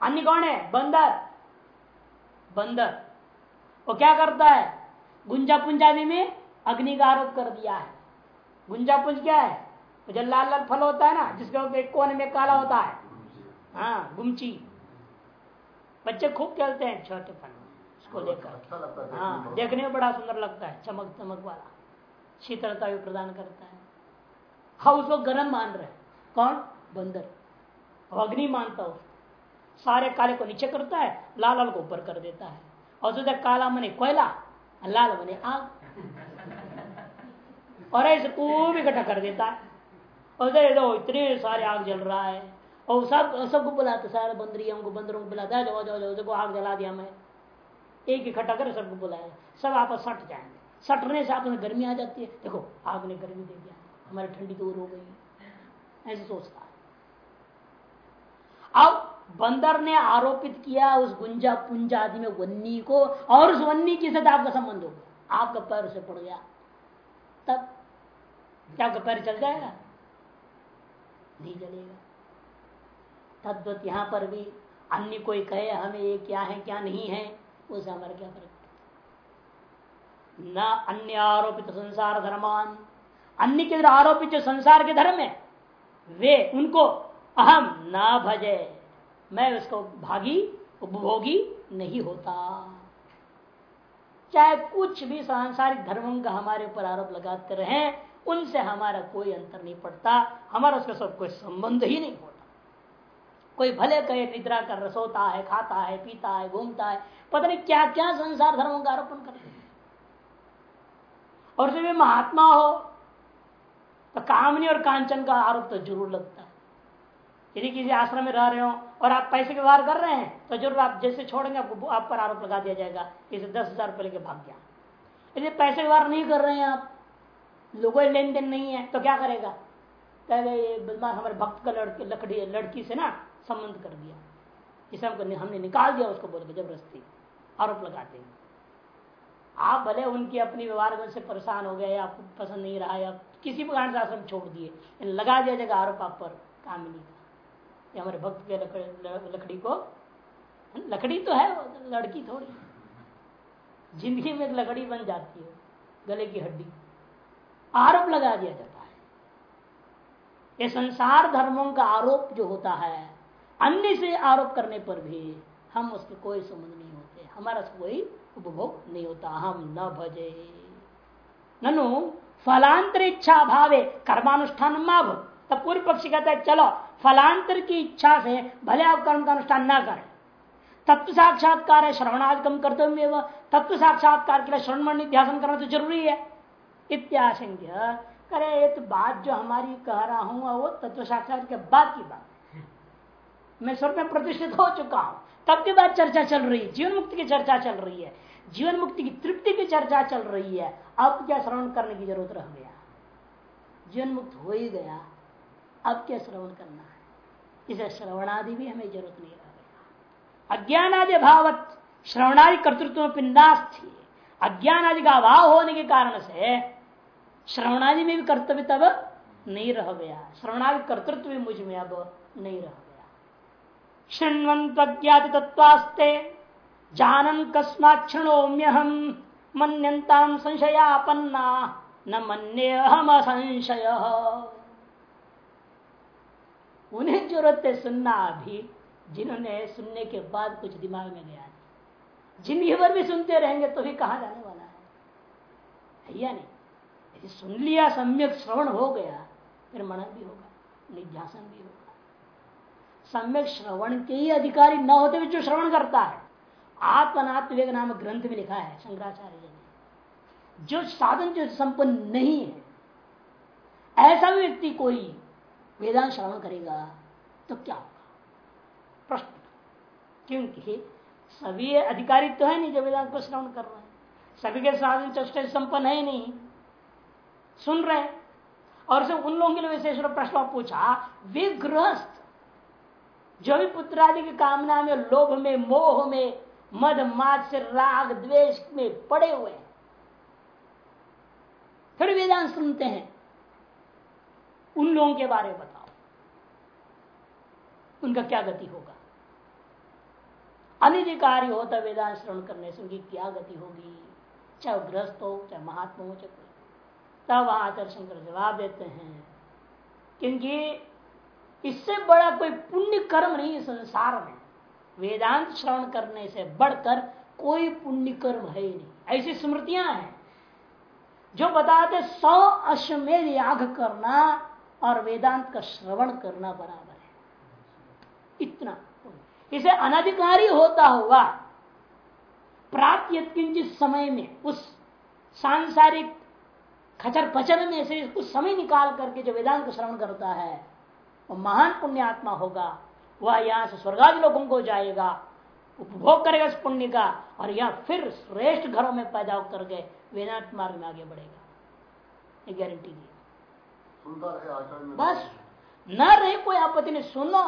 अन्य कौन है? बंदर। बंदर। वो क्या करता है? गुंजा पुंजादि में अग्नि का आरोप कर दिया है। गुंजा पुंज क्या है? जो लाल लाल फल होता है ना, जिसके कोने में काला होता है। हाँ गुमची। बच्चे खूब खेलते हैं छोटे फल उसको देखकर अच्छा हाँ देखने में। बड़ा सुंदर लगता है चमक चमक वाला। शीतलता भी प्रदान करता है। हाँ उसको गर्म मान रहे कौन? बंदर। अग्नि मानता उसको। सारे काले को नीचे करता है लाल लाल को ऊपर कर देता है। और सोचा काला मने कोयला लाल मने आग। और ऐसे खूब इकट्ठा कर देता है। और दे दो इतने सारे आग जल रहा है। और सब सबको बुलाते सारे बंदरियों को बंदरों को बुलाता है। जाओ जाओ जाओ आग जला दिया मैं एक इकट्ठा कर, सबको बुलाया। सब आपस सट जाएँगे। सटने से आपस गर्मी आ जाती है। देखो आग ने गर्मी दे दिया। हमारी ठंडी दूर हो। गई ऐसे सोचता है। अब बंदर ने आरोपित किया उस गुंजा पुंजा आदि में वन्नी को, और उस वन्नी के साथ आपका संबंध हो गया। आपका पैर उसे पड़ गया। तब क्या आपका पैर चल जाएगा? नहीं चलेगा तद्वत यहाँ पर भी अन्य कोई कहे, हमें ये क्या है, क्या नहीं है? उसे हमारा क्या फ़र्क न अन्य आरोपित संसार धर्मान, अन्य के आरोपित जो संसार के धर्म है, वे उनको अहम ना भजे। मैं उसको भागी, उपभोगी नहीं होता। चाहे कुछ भी सांसारिक धर्मों का हमारे ऊपर आरोप लगाते रहे, उनसे हमारा कोई अंतर नहीं पड़ता। हमारा उसका सब कोई संबंध ही नहीं होता। कोई भले कहे, निद्रा कर, सोता है, खाता है, पीता है, घूमता है, पता नहीं क्या क्या संसार धर्मों का आरोपण करते हैं। और जब भी महात्मा हो तो कामनी और कांचन का आरोप तो ज़रूर लगता है। यदि किसी आश्रम में रह रहे हो और आप पैसे के व्यवहार कर रहे हैं तो ज़रूर आप जैसे छोड़ेंगे, आपको आप पर आरोप लगा दिया जाएगा इसे दस हज़ार रुपये लेके भाग गया। यदि पैसे व्यवहार नहीं कर रहे हैं आप, लोगों लेन देन नहीं है तो क्या करेगा? कहेगा ये बदमाश हमारे भक्त का लड़के, लकड़ी, लड़की से ना संबंध कर दिया। इसे हमको हमने निकाल दिया उसको बोल के, ज़बरदस्ती। आरोप लगाते हैं। आप भले उनकी अपनी व्यवहार में से परेशान हो गए आपको पसंद नहीं रहा, या किसी प्रकार से आश्रम छोड़ दिए लगा दिया जाएगा आरोप आप पर कामिनी का या हमारे भक्त के लकड़ी को लकड़ी तो है, लड़की थोड़ी। ज़िंदगी में एक लकड़ी बन जाती है, गले की हड्डी। आरोप लगा दिया जाता है। ये संसार धर्मों का आरोप जो होता है अन्य से आरोप करने पर भी हम उसके कोई संबंध नहीं होते। हमारा कोई उपभोग नहीं होता। हम न भजे। ननु, फलांतर इच्छा भावे, कर्मानुष्ठान माभ। तब पूर्व पक्षी कहता है, चलो, फलांतर की इच्छा से भले आप कर्म का अनुष्ठान ना करें। तत्व साक्षात्कार है श्रवणाधिकम कर्तव्य तत्व साक्षात्कार के लिए श्रवण ध्यान करना तो ज़रूरी है। इत्याशंक्य। करे ये तो बात जो हमारी कह रहा हूँ, वो तत्व साक्षात के बाद की बात। मैं स्वर्ग में प्रतिष्ठित हो चुका हूँ। तब की बात चर्चा चल रही है। जीवन मुक्ति की चर्चा चल रही है। जीवन मुक्ति की तृप्ति की चर्चा चल रही है। अब क्या श्रवण करने की ज़रूरत रह गया? जीवन मुक्त हो ही गया। अब क्या श्रवण करना है? इसे श्रवणादि भी हमें ज़रूरत नहीं रह गया। अज्ञान आदि भावत श्रवणादि कर्तृत्व में पिंडास थी अज्ञान आदि का अभाव होने के कारण से श्रवणादि में भी कर्तव्य तब नहीं रह गया। श्रवणादि कर्तृत्व भी मुझमें अब नहीं रह गया शृण्वंत ज्ञात तत्वास्ते जानन क्षणोम्य हम मनता संशयापन्ना, न मन्य हम संशय उन्हें ज़रूरत है सुनना अभी जिन्होंने सुनने के बाद कुछ दिमाग में गया ज़िंदगी भर भी सुनते रहेंगे तो भी कहा जाने वाला है। या नहीं? सुन लिया, सम्यक श्रवण हो गया, फिर मनन भी होगा, निध्यासन भी होगा। सम्यक श्रवण के ही अधिकारी न होते हुए जो श्रवण करता है। आत्मनाथ विवेक नामक ग्रंथ में लिखा है शंकराचार्य जी ने। जो साधन जो संपन्न नहीं है, ऐसा व्यक्ति कोई वेदांत श्रवण करेगा तो क्या होगा? प्रश्न। क्योंकि सभी अधिकारी तो है नहीं जो वेदांत को श्रवण कर रहे हैं। सभी के साधन चष्टे संपन्न है नहीं। सुन रहे और से उन लोगों के लिए विशेष प्रश्न पूछा, वे गृहस्थ जो भी पुत्र आदि की कामना में, लोभ में, मोह में, मद से राग, द्वेष में पड़े हुए हैं। फिर वेदांत सुनते हैं। उन लोगों के बारे में बताओ। उनका क्या गति होगा? अनिधिकारी होता वेदांत श्रवण करने से उनकी क्या गति होगी? चाहे ग्रस्त हो, चाहे महात्मा हो, चाहे तब आचार्य शंकर जवाब देते हैं, क्योंकि इससे बड़ा कोई पुण्य कर्म नहीं संसार में। वेदांत श्रवण करने से बढ़कर कोई पुण्य कर्म है ही नहीं। ऐसी स्मृतियाँ हैं। जो बताते सौ अश्वमेध याग करना और वेदांत का श्रवण करना बराबर है। इतना। इसे अनधिकारी होता हुआ प्राप्त किंचित समय में उस सांसारिक खचर पचर में से कुछ समय निकाल करके जो वेदांत को श्रवण करता है वो महान पुण्यात्मा होगा। वह यहाँ से स्वर्गादि लोगों को जाएगा उपभोग करेगा इस पुण्य का और यह फिर श्रेष्ठ घरों में पैदा होकर के वेदांत मार्ग में आगे बढ़ेगा। ये गारंटी दी बस न रहे कोई आपत्ति नहीं सुनो।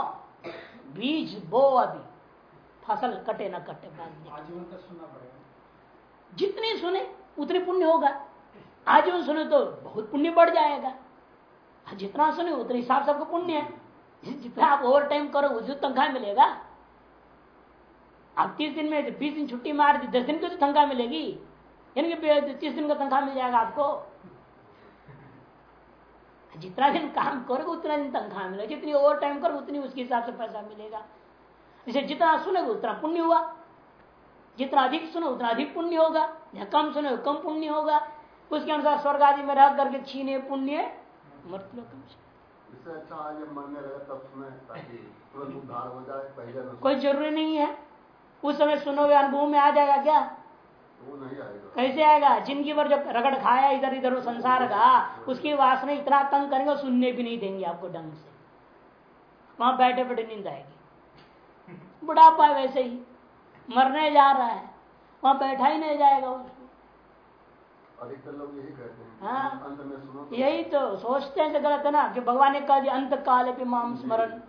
बीज बो अभी। फ़सल कटे ना कटे जितने सुने उतने पुण्य होगा। आजीवन सुने तो बहुत पुण्य बढ़ जाएगा। जितना सुने उतने हिसाब से आपको पुण्य है। जितना आप ओवर टाइम करो, उसे तनख्वाह मिलेगा। आप तीस दिन में बीस दिन छुट्टी मार दी, दस दिन की तो तनख्वाह मिलेगी। यानी कि तीस दिन का तनख्वाह मिल जाएगा आपको। जितना दिन काम करोगे, उतना दिन तनख्वाह मिलेगा। जितनी ओवर टाइम करो उतनी उसके हिसाब से पैसा मिलेगा। इसे जितना सुनोगे उतना पुण्य हुआ। जितना अधिक सुनो, उतना अधिक पुण्य होगा। या कम सुनो, कम पुण्य होगा। उसके अनुसार स्वर्ग आदि में रह करके छीने, पुण्य मृत्यु अच्छा मरने लगे तब सुने ताकि तुरंत उद्धार हो जाए पहले कोई ज़रूरी नहीं है। उस समय सुनोगे अनुभव में आ जाएगा क्या? वो नहीं आएगा। कैसे आएगा? ज़िंदगी भर जो रगड़ खाया इधर इधर संसार का उसकी वासना इतना तंग करेंगे सुनने भी नहीं देंगे आपको ढंग से। वहाँ बैठे बैठे नींद आएगी। *laughs* बुढ़ापा वैसे ही मरने जा रहा है। वहाँ बैठा ही नहीं जाएगा उसको अधिकतर लोग यही कहते हैं। हाँ। अंत में सुनो तो यही तो सोचते हैं तो गलत है ना कि भगवान ने कहा अंत काल पे माम स्मरण।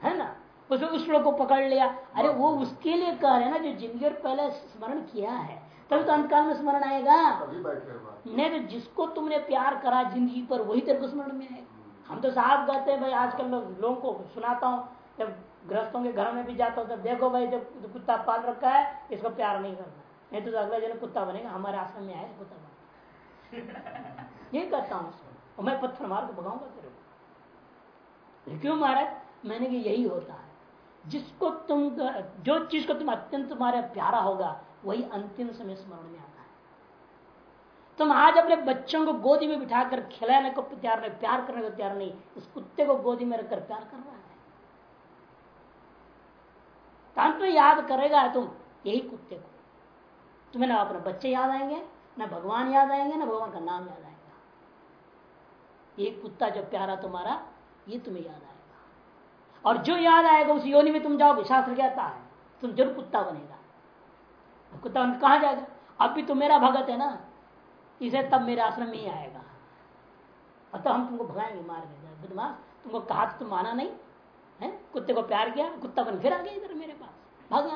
है ना? उस उस श्लोक को पकड़ लिया। अरे वो उसके लिए कह रहे हैं ना जो ज़िंदगी और पहले स्मरण किया है तभी तो अंतकाल में स्मरण आएगा। नहीं तो जिसको तुमने प्यार करा ज़िंदगी पर वही तेरे को स्मरण में आएगा। हम तो साफ़ कहते हैं भाई आजकल लोग लोगों को सुनाता हूँ जब गृहस्थों के घर में भी जाता हूँ तब देखो भाई जब कुत्ता पाल रखा है इसको प्यार नहीं करना। नहीं तो अगला जन कुत्ता बनेगा, हमारे आश्रम में आया कुत्ता बनेगा यही करता हूँ उसको। मैं पत्थर मार के भगाऊँगा तेरे को। क्यों महाराज मैंने कि यही होता है। जिसको तुम जो चीज़ को तुम अत्यंत तुम्हारे प्यारा होगा, वही अंतिम समय स्मरण में आता है। तुम आज अपने बच्चों को गोदी में बिठाकर खिलाने को तैयार नहीं, प्यार करने को तैयार नहीं, उस कुत्ते को गोदी में रखकर प्यार कर रहा है याद करेगा तुम, यही कुत्ते को। तुम्हें ना अपने बच्चे याद आएँगे, ना भगवान याद आएँगे, ना भगवान का नाम याद आएगा। ये कुत्ता जो प्यारा तुम्हारा, ये तुम्हें याद आएगा। और जो याद आएगा उस योनि में तुम जाओगे, शास्त्र कहता है, तुम ज़रूर कुत्ता बनेगा। कुत्ता बन कहा जाएगा? अब भी तो मेरा भगत है ना, इसे तब मेरे आश्रम में ही आएगा। और तो हम तुमको भगाएँगे मार के, बदमाश, तुमको कहा तो तुम माना नहीं, है? कुत्ते को प्यार किया, कुत्ता बन फिर आ गया इधर मेरे पास, भाग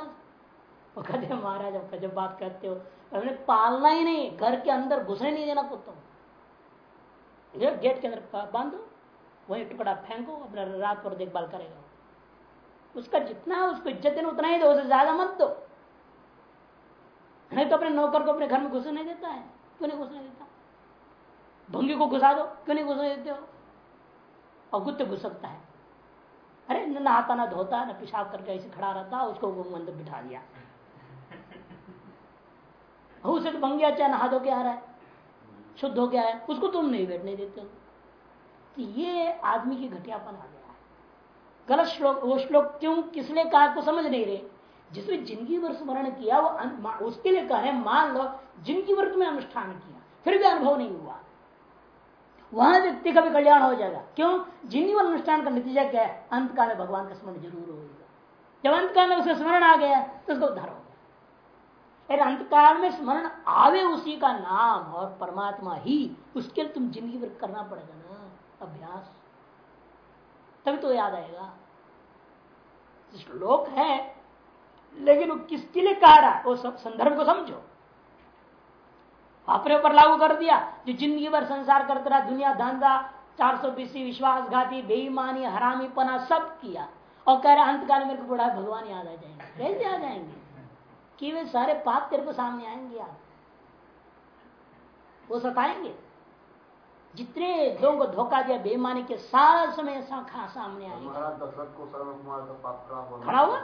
*laughs* वो कहते महाराज, अब जब बात करते हो। हमने पालना ही नहीं, घर के अंदर घुसने नहीं देना कुत्तों गेट के अंदर बांधो, वही टुकड़ा फेंको, अपना रात पर देखभाल करेगा। उसका जितना है उसको इज़्ज़त देना, उतना ही दो उससे ज़्यादा मत दो। नहीं तो अपने नौकर को अपने घर में घुसने नहीं देता है। क्यों नहीं घुसने देता? भंगी को घुसा दो, क्यों नहीं घुसने देते हो? और गुत्ते घुस सकता है। अरे, न नहाता, ना धोता, न पेशाब करके ऐसे खड़ा रहता, उसको अंदर बिठा दिया। उसे तो भंगिया चाहे नहा धो के आ रहा है, शुद्ध हो गया है, उसको तुम नहीं बैठने देते हो। तो ये आदमी की घटियापन आ गया है। गलत श्लोक, वो श्लोक क्यों, किसने कहा, को समझ नहीं रहे। जिसने ज़िंदगी भर स्मरण किया, वो उसके लिए कहे मान लो ज़िंदगी भर तुम्हें अनुष्ठान किया, फिर भी अनुभव नहीं हुआ। वहाँ व्यक्ति का भी कल्याण हो जाएगा। क्यों? ज़िंदगी भर अनुष्ठान का नतीजा क्या है? अंत काल में भगवान का स्मरण ज़रूर होगा। जब अंत काल में उसका स्मरण आ गया तो उसको उद्धार हो गया अंत काल में स्मरण आवे उसी का नाम, और परमात्मा ही उसके लिए तुम ज़िंदगी भर करना पड़ेगा ना, अभ्यास। तभी तो याद आएगा। श्लोक है, लेकिन वो किसके लिए कह रहा है, वो सब संदर्भ को समझो। अपने ऊपर लागू कर दिया, जो ज़िंदगी भर संसार करता रहा, दुनिया, धंधा, चार सौ बीसी विश्वासघाती, बेईमानी हरामी पना सब किया। और कह रहे अंतकाल मेरे को बड़ा भगवान याद आ जाएँगे। कैसे आ जाएँगे? कि वे सारे पाप तेरे को सामने आएँगे आप। वो सताएँगे। जितने लोगों को धोखा दिया बेईमानी के सारा समय खा सामने आएँगे। दशरथ को सर्व कुमार का पाप खड़ा हुआ।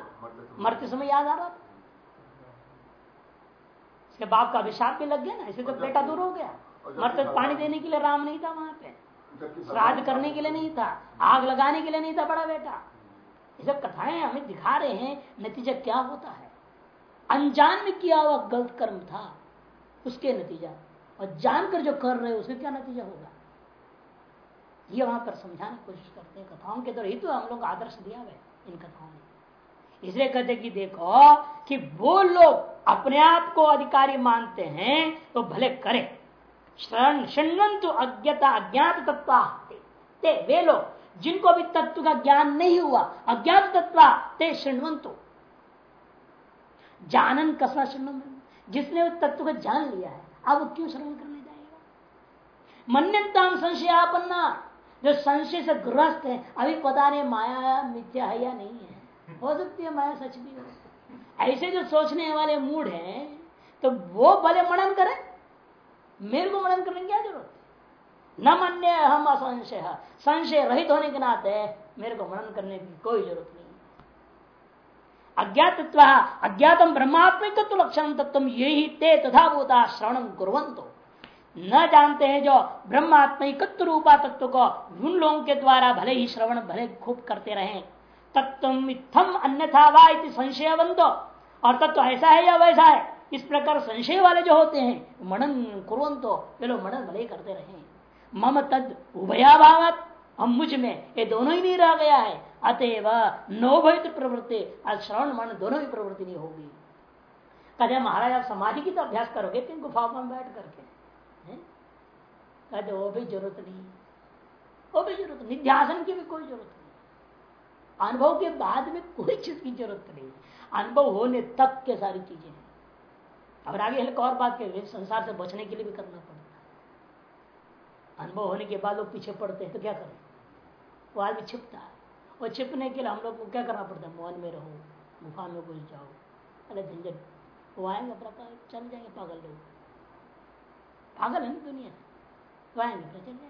मरते समय। याद आ रहा था? इसके बाप का अभिशाप भी लग गया ना इसे तो बेटा दूर हो गया। मरते पानी देने के लिए राम नहीं था वहाँ पे। श्राद्ध करने के लिए नहीं था आग लगाने के लिए नहीं था बड़ा बेटा। ये सब कथाएँ हमें दिखा रहे हैं नतीजा क्या होता है? अनजान में किया हुआ गलत कर्म था, उसके नतीजा। और जानकर जो कर रहे उसके क्या नतीजा होगा? ये वहाँ पर समझाने की कोशिश करते हैं। कथाओं के द्वारा ही तो हम लोग आदर्श दिया हुआ इन कथाओं ने। इसलिए कहते कि देखो, कि वो लोग अपने आप को अधिकारी मानते हैं तो भले करें। शृण्वंतु अज्ञता, अज्ञात तत्व ते वे लोग, जिनको अभी तत्व का ज्ञान नहीं हुआ, अज्ञात तत्व ते शृण्वंतु। जानन कसना शृण्व जिसने उस तत्व को जान लिया है, अब वो क्यों श्रवण करने जाएगा? मन्यताम संशयापन्ना जो संशय से ग्रस्त है, अभी पता नहीं माया मिथ्या है या नहीं है। हो सकती है माया सच भी हो। ऐसे जो सोचने वाले मूड हैं तो वो भले मनन करें, मेरे को मनन करने की क्या ज़रूरत न मन्य हम असंशय। संशय रहित होने के नाते मेरे को मनन करने की कोई ज़रूरत नहीं। अज्ञात अज्ञातम ब्रह्मात्मिक लक्षण तत्व यही ते तथा भूता श्रवण कुरंतो न जानते हैं जो ब्रह्मात्मिकत्व रूपा तत्व को उन लोगों के द्वारा भले ही श्रवण, भले खूब करते रहे। तत्व इतम अन्यथा वा संशय बंदो और तत्व ऐसा है या वैसा है? इस प्रकार संशय वाले जो होते हैं, मनन कुरंतो वे लोग मनन भले करते रहे। मम तद उभयाभावत। हम मुझमें ये दोनों ही नहीं रह गया है। अतएव नोभित प्रवृत्ति, आज श्रवण मन दोनों ही प्रवृत्ति नहीं होगी। कहते महाराज, आप समाधि की तो अभ्यास करोगे तीन गुफा में बैठ करके। कहते वो भी ज़रूरत नहीं। वो भी ज़रूरत निध्यासन की भी कोई ज़रूरत नहीं। अनुभव के बाद में कोई चीज़ की ज़रूरत नहीं। अनुभव होने तक के सारी चीज़ें हैं। अब आगे एक और बात के संसार से बचने के लिए भी करना पड़ता है। अनुभव होने के बाद लोग पीछे पड़ते हैं तो क्या करें? वो आदमी छिपता है। वो छिपने के लिए हम लोग को क्या करना पड़ता है? मोहन में रहो गुफा में घुस जाओ। अरे झंझट। वो आएँगे अपना चल जाएँगे पागल लोग। पागल है ना दुनिया तो आएँगे चल जाएँगे।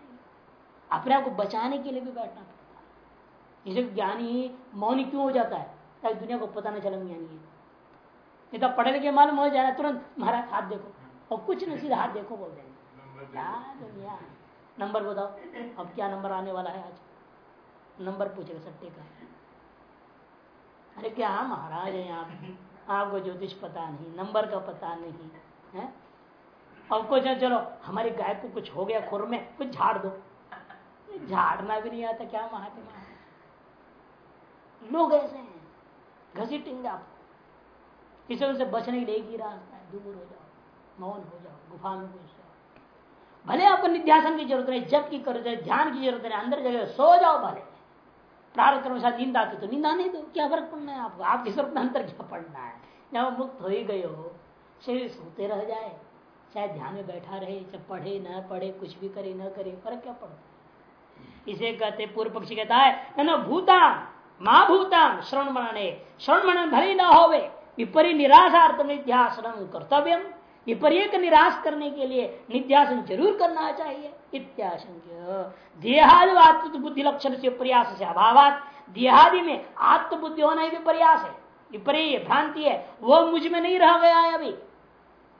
अपने आप को बचाने के लिए भी बैठना पड़ता है। इसे ज्ञानी मौनी क्यों हो जाता है? ताकि दुनिया को पता नहीं चला ज्ञानी है। नहीं तो पढ़े लिखे मालूम हो जाए तुरंत महाराज हाथ देखो। और कुछ नहीं, सीधा हाथ देखो बोल देंगे। क्या दुनिया नंबर बताओ। अब क्या नंबर आने वाला है आज? नंबर पूछेगा, सट्टे का अरे क्या महाराज है आप? आपको ज्योतिष पता नहीं, नंबर का पता नहीं, है? अब कुछ चलो, हमारी गाय को कुछ हो गया खुर में, कुछ झाड़ दो। झाड़ना भी नहीं आता, क्या महात्मा? लोग ऐसे हैं, घसीटेंगे आपको। किसी से बचने के लिए ही रास्ता है, दूर हो जाओ, मौन हो जाओ, गुफा में घुस जाओ। भले आपको निध्यासन की ज़रूरत नहीं जब की करो ध्यान की ज़रूरत नहीं अंदर जगह सो जाओ भले। प्रारंभ क्रम नींद आती तो नींद आने दो क्या फ़र्क पड़ना है आपको? आपकी ज़रूरत अंतर क्या पड़ना है? जब मुक्त हो ही गए हो, शरीर सोते रह जाए, चाहे ध्यान में बैठा रहे, चाहे पढ़े, न पढ़े, कुछ भी करे, न करे, फ़र्क क्या पड़ता है? इसे कहते पूर्व पक्षी, कहता है, न भूतान माँ भूतान श्रवण मनाने श्रवण मनन भले न होवे विपरी निराशार्थ निध्यासन कर्तव्य विपर्य का निराश करने के लिए निध्यासन ज़रूर करना चाहिए। इत्याशंक्य। देहादि आत्मबुद्धि लक्षण से प्रयास से अभाव देहादि में आत्मबुद्धि होना ही प्रयास है। विपर्य भ्रांति है, वो मुझमें नहीं रह गया है अभी।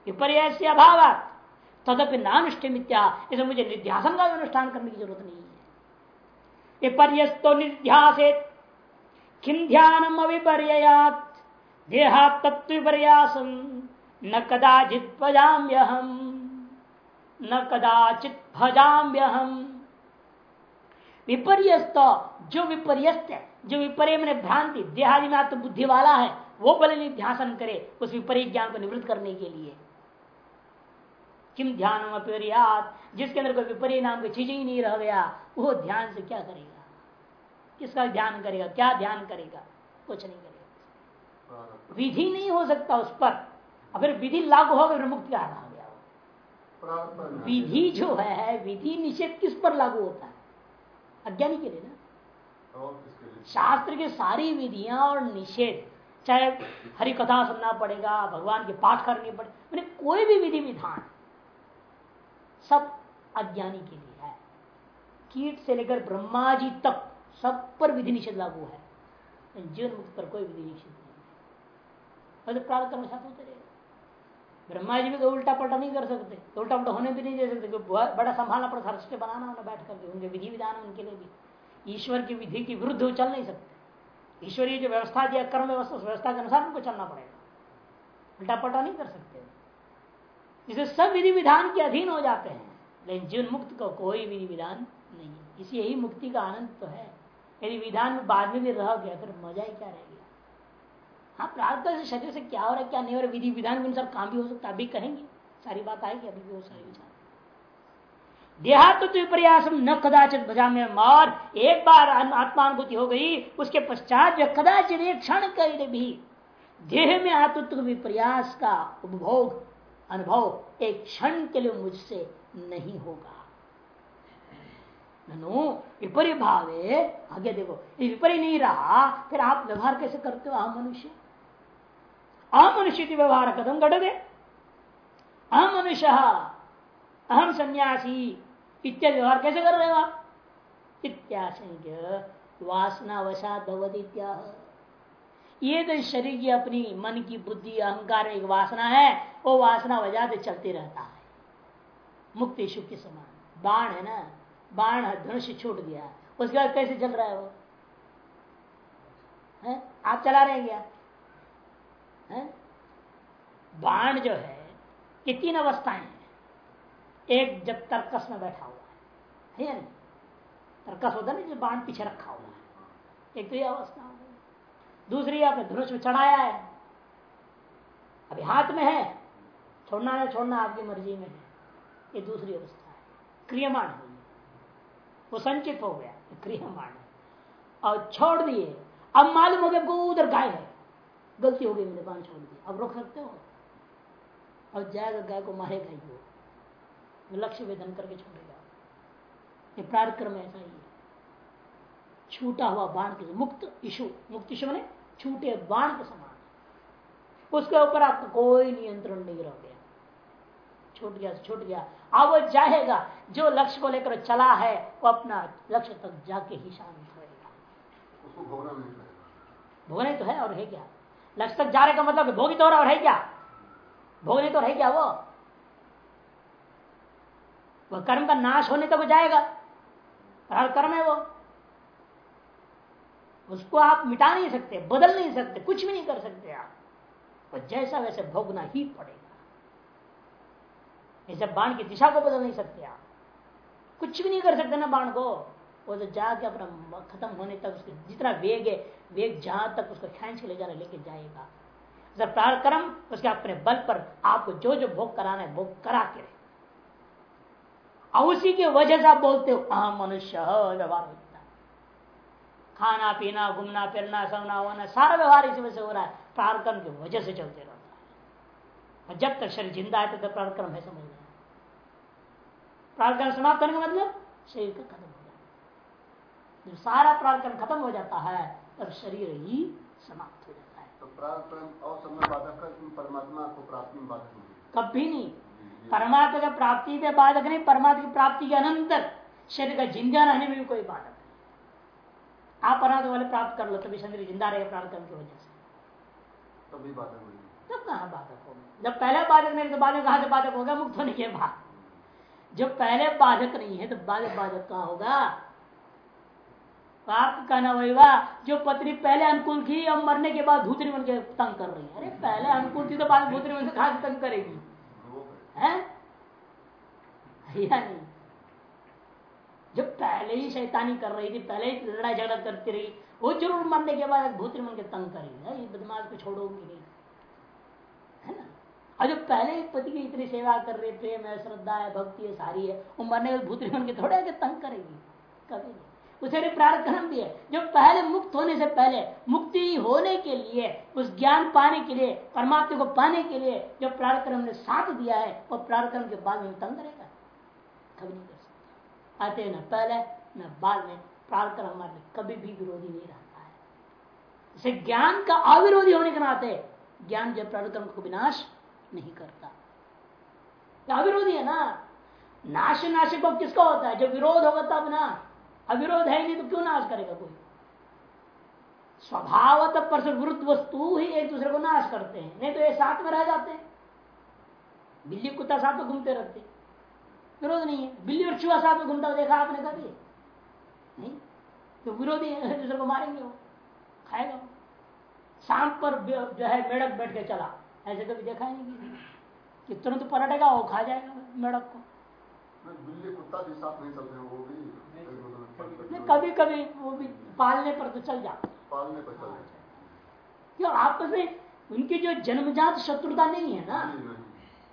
विपर्य से अभाव तदपि नानुष्ठ मिथ्या इसे मुझे निध्यासन का अनुष्ठान करने की ज़रूरत नहीं है। विपर्यस्तो निध्यास किम ध्यानम अविपर्यात देहा तत्व विपर्यासन न कदाचित भजाम्यहम न कदाचित भजाम्यहम विपर्यस्त जो विपर्यस्त है जो विपर्य मैंने भ्रांति देहादि में तो बुद्धि वाला है वो बल ध्यान करे उस विपरीत ज्ञान को निवृत्त करने के लिए। किम ध्यान अपर्यात जिसके अंदर कोई विपरीत नाम की चीज़ ही नहीं रह गया वो ध्यान से क्या करेगा? किसका ध्यान करेगा? क्या ध्यान करेगा? कुछ नहीं करेगा। विधि नहीं हो सकता उस पर। अगर विधि लागू हो गया मुक्ति आ रहा गया। विधि जो है विधि निषेध किस पर लागू होता है? अज्ञानी के लिए ना। शास्त्र की सारी विधियाँ और निषेध चाहे हरि कथा सुनना पड़ेगा भगवान के पाठ करनी पड़े मैंने कोई भी विधि विधान सब अज्ञानी के लिए है। कीट से लेकर ब्रह्मा जी तक सब पर विधि निषेध लागू है। जीवन मुक्त पर कोई विधि निषेध नहीं है। कर्म साथ होते रहेगा ब्रह्मा जी भी कोई उल्टा पलटा नहीं कर सकते तो उल्टा पलटा होने भी नहीं दे सकते बड़ा संभालना पड़ता हर्ष बनाना उन्हें बैठ करके, उनके विधि विधान उनके लिए भी। ईश्वर की विधि की विरुद्ध चल नहीं सकते। ईश्वरीय जो व्यवस्था दिया, कर्म व्यवस्था, उस व्यवस्था के अनुसार उनको चलना पड़ेगा। उल्टा पलटा नहीं कर सकते। इसे सब विधि विधान के अधीन हो जाते हैं, लेकिन जीवन मुक्त को कोई विधि विधान नहीं है। इसी यही मुक्ति का आनंद तो है। यदि विधान में बाद में भी रह गया फिर मज़ा ही क्या रह गया? हाँ प्रार्थना से शरीर से क्या हो रहा है, क्या नहीं हो रहा विधि विधान के अनुसार काम भी हो सकता अभी कहेंगे सारी बात आएगी, अभी भी वो सारी विचार देहात्व प्रयास न कदाचित भजा में और एक बार आत्मानुभूति हो गई, उसके पश्चात जो कदाचित एक क्षण कर भी देह में आत्मत्व विप्रयास का उपभोग, अनुभव एक क्षण के लिए मुझसे नहीं होगा। विपरी भावे आगे देखो विपरी नहीं रहा, फिर आप व्यवहार कैसे करते हो अहम मनुष्य? अहम मनुष्य व्यवहार कदम घट दे अहम मनुष्य अहम सन्यासी इत्यादि व्यवहार कैसे कर रहे हो आप इत्याशंक्य वासना वशा भवदित्या ये तो शरीर की अपनी मन की बुद्धि अहंकार एक वासना है, वो वासना वजह चलते रहता है। मुक्ति शुभ के समान। बाण है ना? बाण धनुष छूट गया उसके बाद कैसे चल रहा है वो? है? आप चला रहे हैं क्या? है? बाण जो है, ये तीन अवस्थाएँ हैं। एक जब तर्कस में बैठा हुआ है है नहीं? तर्कस होता नहीं जो बाण पीछे रखा हुआ है। एक तो ये अवस्था हो गई। दूसरी, आपने धनुष में चढ़ाया है। अभी हाथ में है। छोड़ना है, छोड़ना आपकी मर्ज़ी में है। ये दूसरी अवस्था है। क्रियमाण है वो संचित हो गया। क्रियमाण है। और छोड़ दिए। अब मालूम हो गया उधर गाय है। गलती हो गई मैंने बाण छोड़ दिया अब रोक सकते हो? अब जाएगा गाय को मारेगा ही वो। लक्ष्य वेदन करके छोड़ेगा। ये प्रारक्रम ऐसा ही है। छूटा हुआ बाण के मुक्त इशु मुक्त इशु मैंने छूटे बाण के समान। उसके ऊपर आपका कोई नियंत्रण नहीं रह गया। छूट गया छूट गया। अब वो जाएगा। जो लक्ष्य को लेकर चला है वो अपना लक्ष्य तक जाके ही शांत होगा उसको भोगना तो है और है क्या? लक्ष्य तक जा रहे का मतलब भोगी तो और है क्या? भोगने तो है क्या वो? वह कर्म का नाश होने तक वो जाएगा। हर कर्म है वो। उसको आप मिटा नहीं सकते, बदल नहीं सकते, कुछ भी नहीं कर सकते आप। और जैसा वैसे भोगना ही पड़ेगा। ऐसे बाण की दिशा को बदल नहीं सकते आप। कुछ भी नहीं कर सकते ना बाण को। वो तो जाके अपना खत्म होने तक उसके जितना वेग है, वेग जहाँ तक उसको खेच ले जाना, लेके जाएगा। जब प्रारक्रम उसके अपने बल पर आपको जो जो भोग कराना है, भोग करा के उसी की वजह से आप बोलते हो अहम मनुष्य, व्यवहार है खाना, पीना, घूमना, फिरना, सोना होना सारा व्यवहार इसी वजह से हो रहा है। प्रारक्रम की वजह से चलते रहता है। और जब तक शरीर ज़िंदा है तो प्रारक्रम है, समझ लेना प्रारक्रम समाप्त करने का मतलब शरीर का खत्म। जब सारा प्रारक्रम खत्म हो जाता है तब शरीर ही समाप्त हो जाता है। तो प्रारंभ और समय बाधक परमात्मा को प्राप्ति में बाधक नहीं कभी नहीं। परमात्मा की प्राप्ति पे बाधक नहीं परमात्मा की प्राप्ति के अनंतर शरीर का ज़िंदा रहने में भी कोई बाधक नहीं। आप परमात्मा वाले प्राप्त कर लो तभी शरीर ज़िंदा रहेगा प्रारंभ की वजह से। तभी बाधक नहीं तब कहाँ बाधक होगा? जब पहले बाधक नहीं तो बाद में कहा से बाधक होगा? मुक्त होने के बाद। जब पहले बाधक नहीं है तो बाद बाधक कहाँ होगा? आप कहना होगा जो पत्नी पहले अनुकूल थी, अब मरने के बाद धूतरी बन के तंग कर रही है। अरे, पहले अनुकूल थी तो बाद धूतरी बन के कहा तंग करेगी? है? या नहीं? जो पहले ही शैतानी कर रही थी, पहले ही लड़ाई झगड़ा करती रही, वो ज़रूर मरने के बाद भूतरी मन के तंग करेगी। बदमाश को छोड़ोगी नहीं। है ना? और जो पहले ही पति की इतनी सेवा कर रही प्रेम है, श्रद्धा है, भक्ति है, सारी है, वो मरने के भूतरी मन के थोड़े तंग करेगी। कभी नहीं। उसे प्रार्थना भी है। जो पहले मुक्त होने से पहले, मुक्ति होने के लिए, उस ज्ञान पाने के लिए, परमात्मा को पाने के लिए जो प्रार्थक्रम ने साथ दिया है, वो प्रार्थक्रम के बाद में तंग करेगा कभी नहीं कर सकता। आते न, पहले न बाद में प्रार्थक्रम हमारे कभी भी विरोधी नहीं रहता है। इसे ज्ञान का अविरोधी होने के नाते, ज्ञान जब प्रार्थक्रम को विनाश नहीं करता। अविरोधी है ना। नाश नाशिक किसका होता है? जब विरोध होगा तब ना। अविरोध है नहीं तो क्यों नाश करेगा कोई? स्वभावत पर विरुद्ध वस्तु ही एक दूसरे को नाश करते हैं। नहीं तो ये साथ में रह जाते हैं। बिल्ली कुत्ता साथ में घूमते रहते विरोध नहीं है। बिल्ली और चूहा साथ में घूमता देखा आपने कभी? नहीं? तो विरोधी एक दूसरे को मारेंगे वो। खाएगा शाम पर जो है मेढक बैठ के चला। ऐसे कभी देखा ही नहीं कि तुरंत पलटेगा, वो खा जाएगा मेढक को। बिल्ली कुत्ता भी साथ नहीं चलते वो भी। कभी कभी वो भी पालने पर तो चल जाते पालने पर चल क्यों? आपस में उनकी जो जन्मजात शत्रुता नहीं है ना?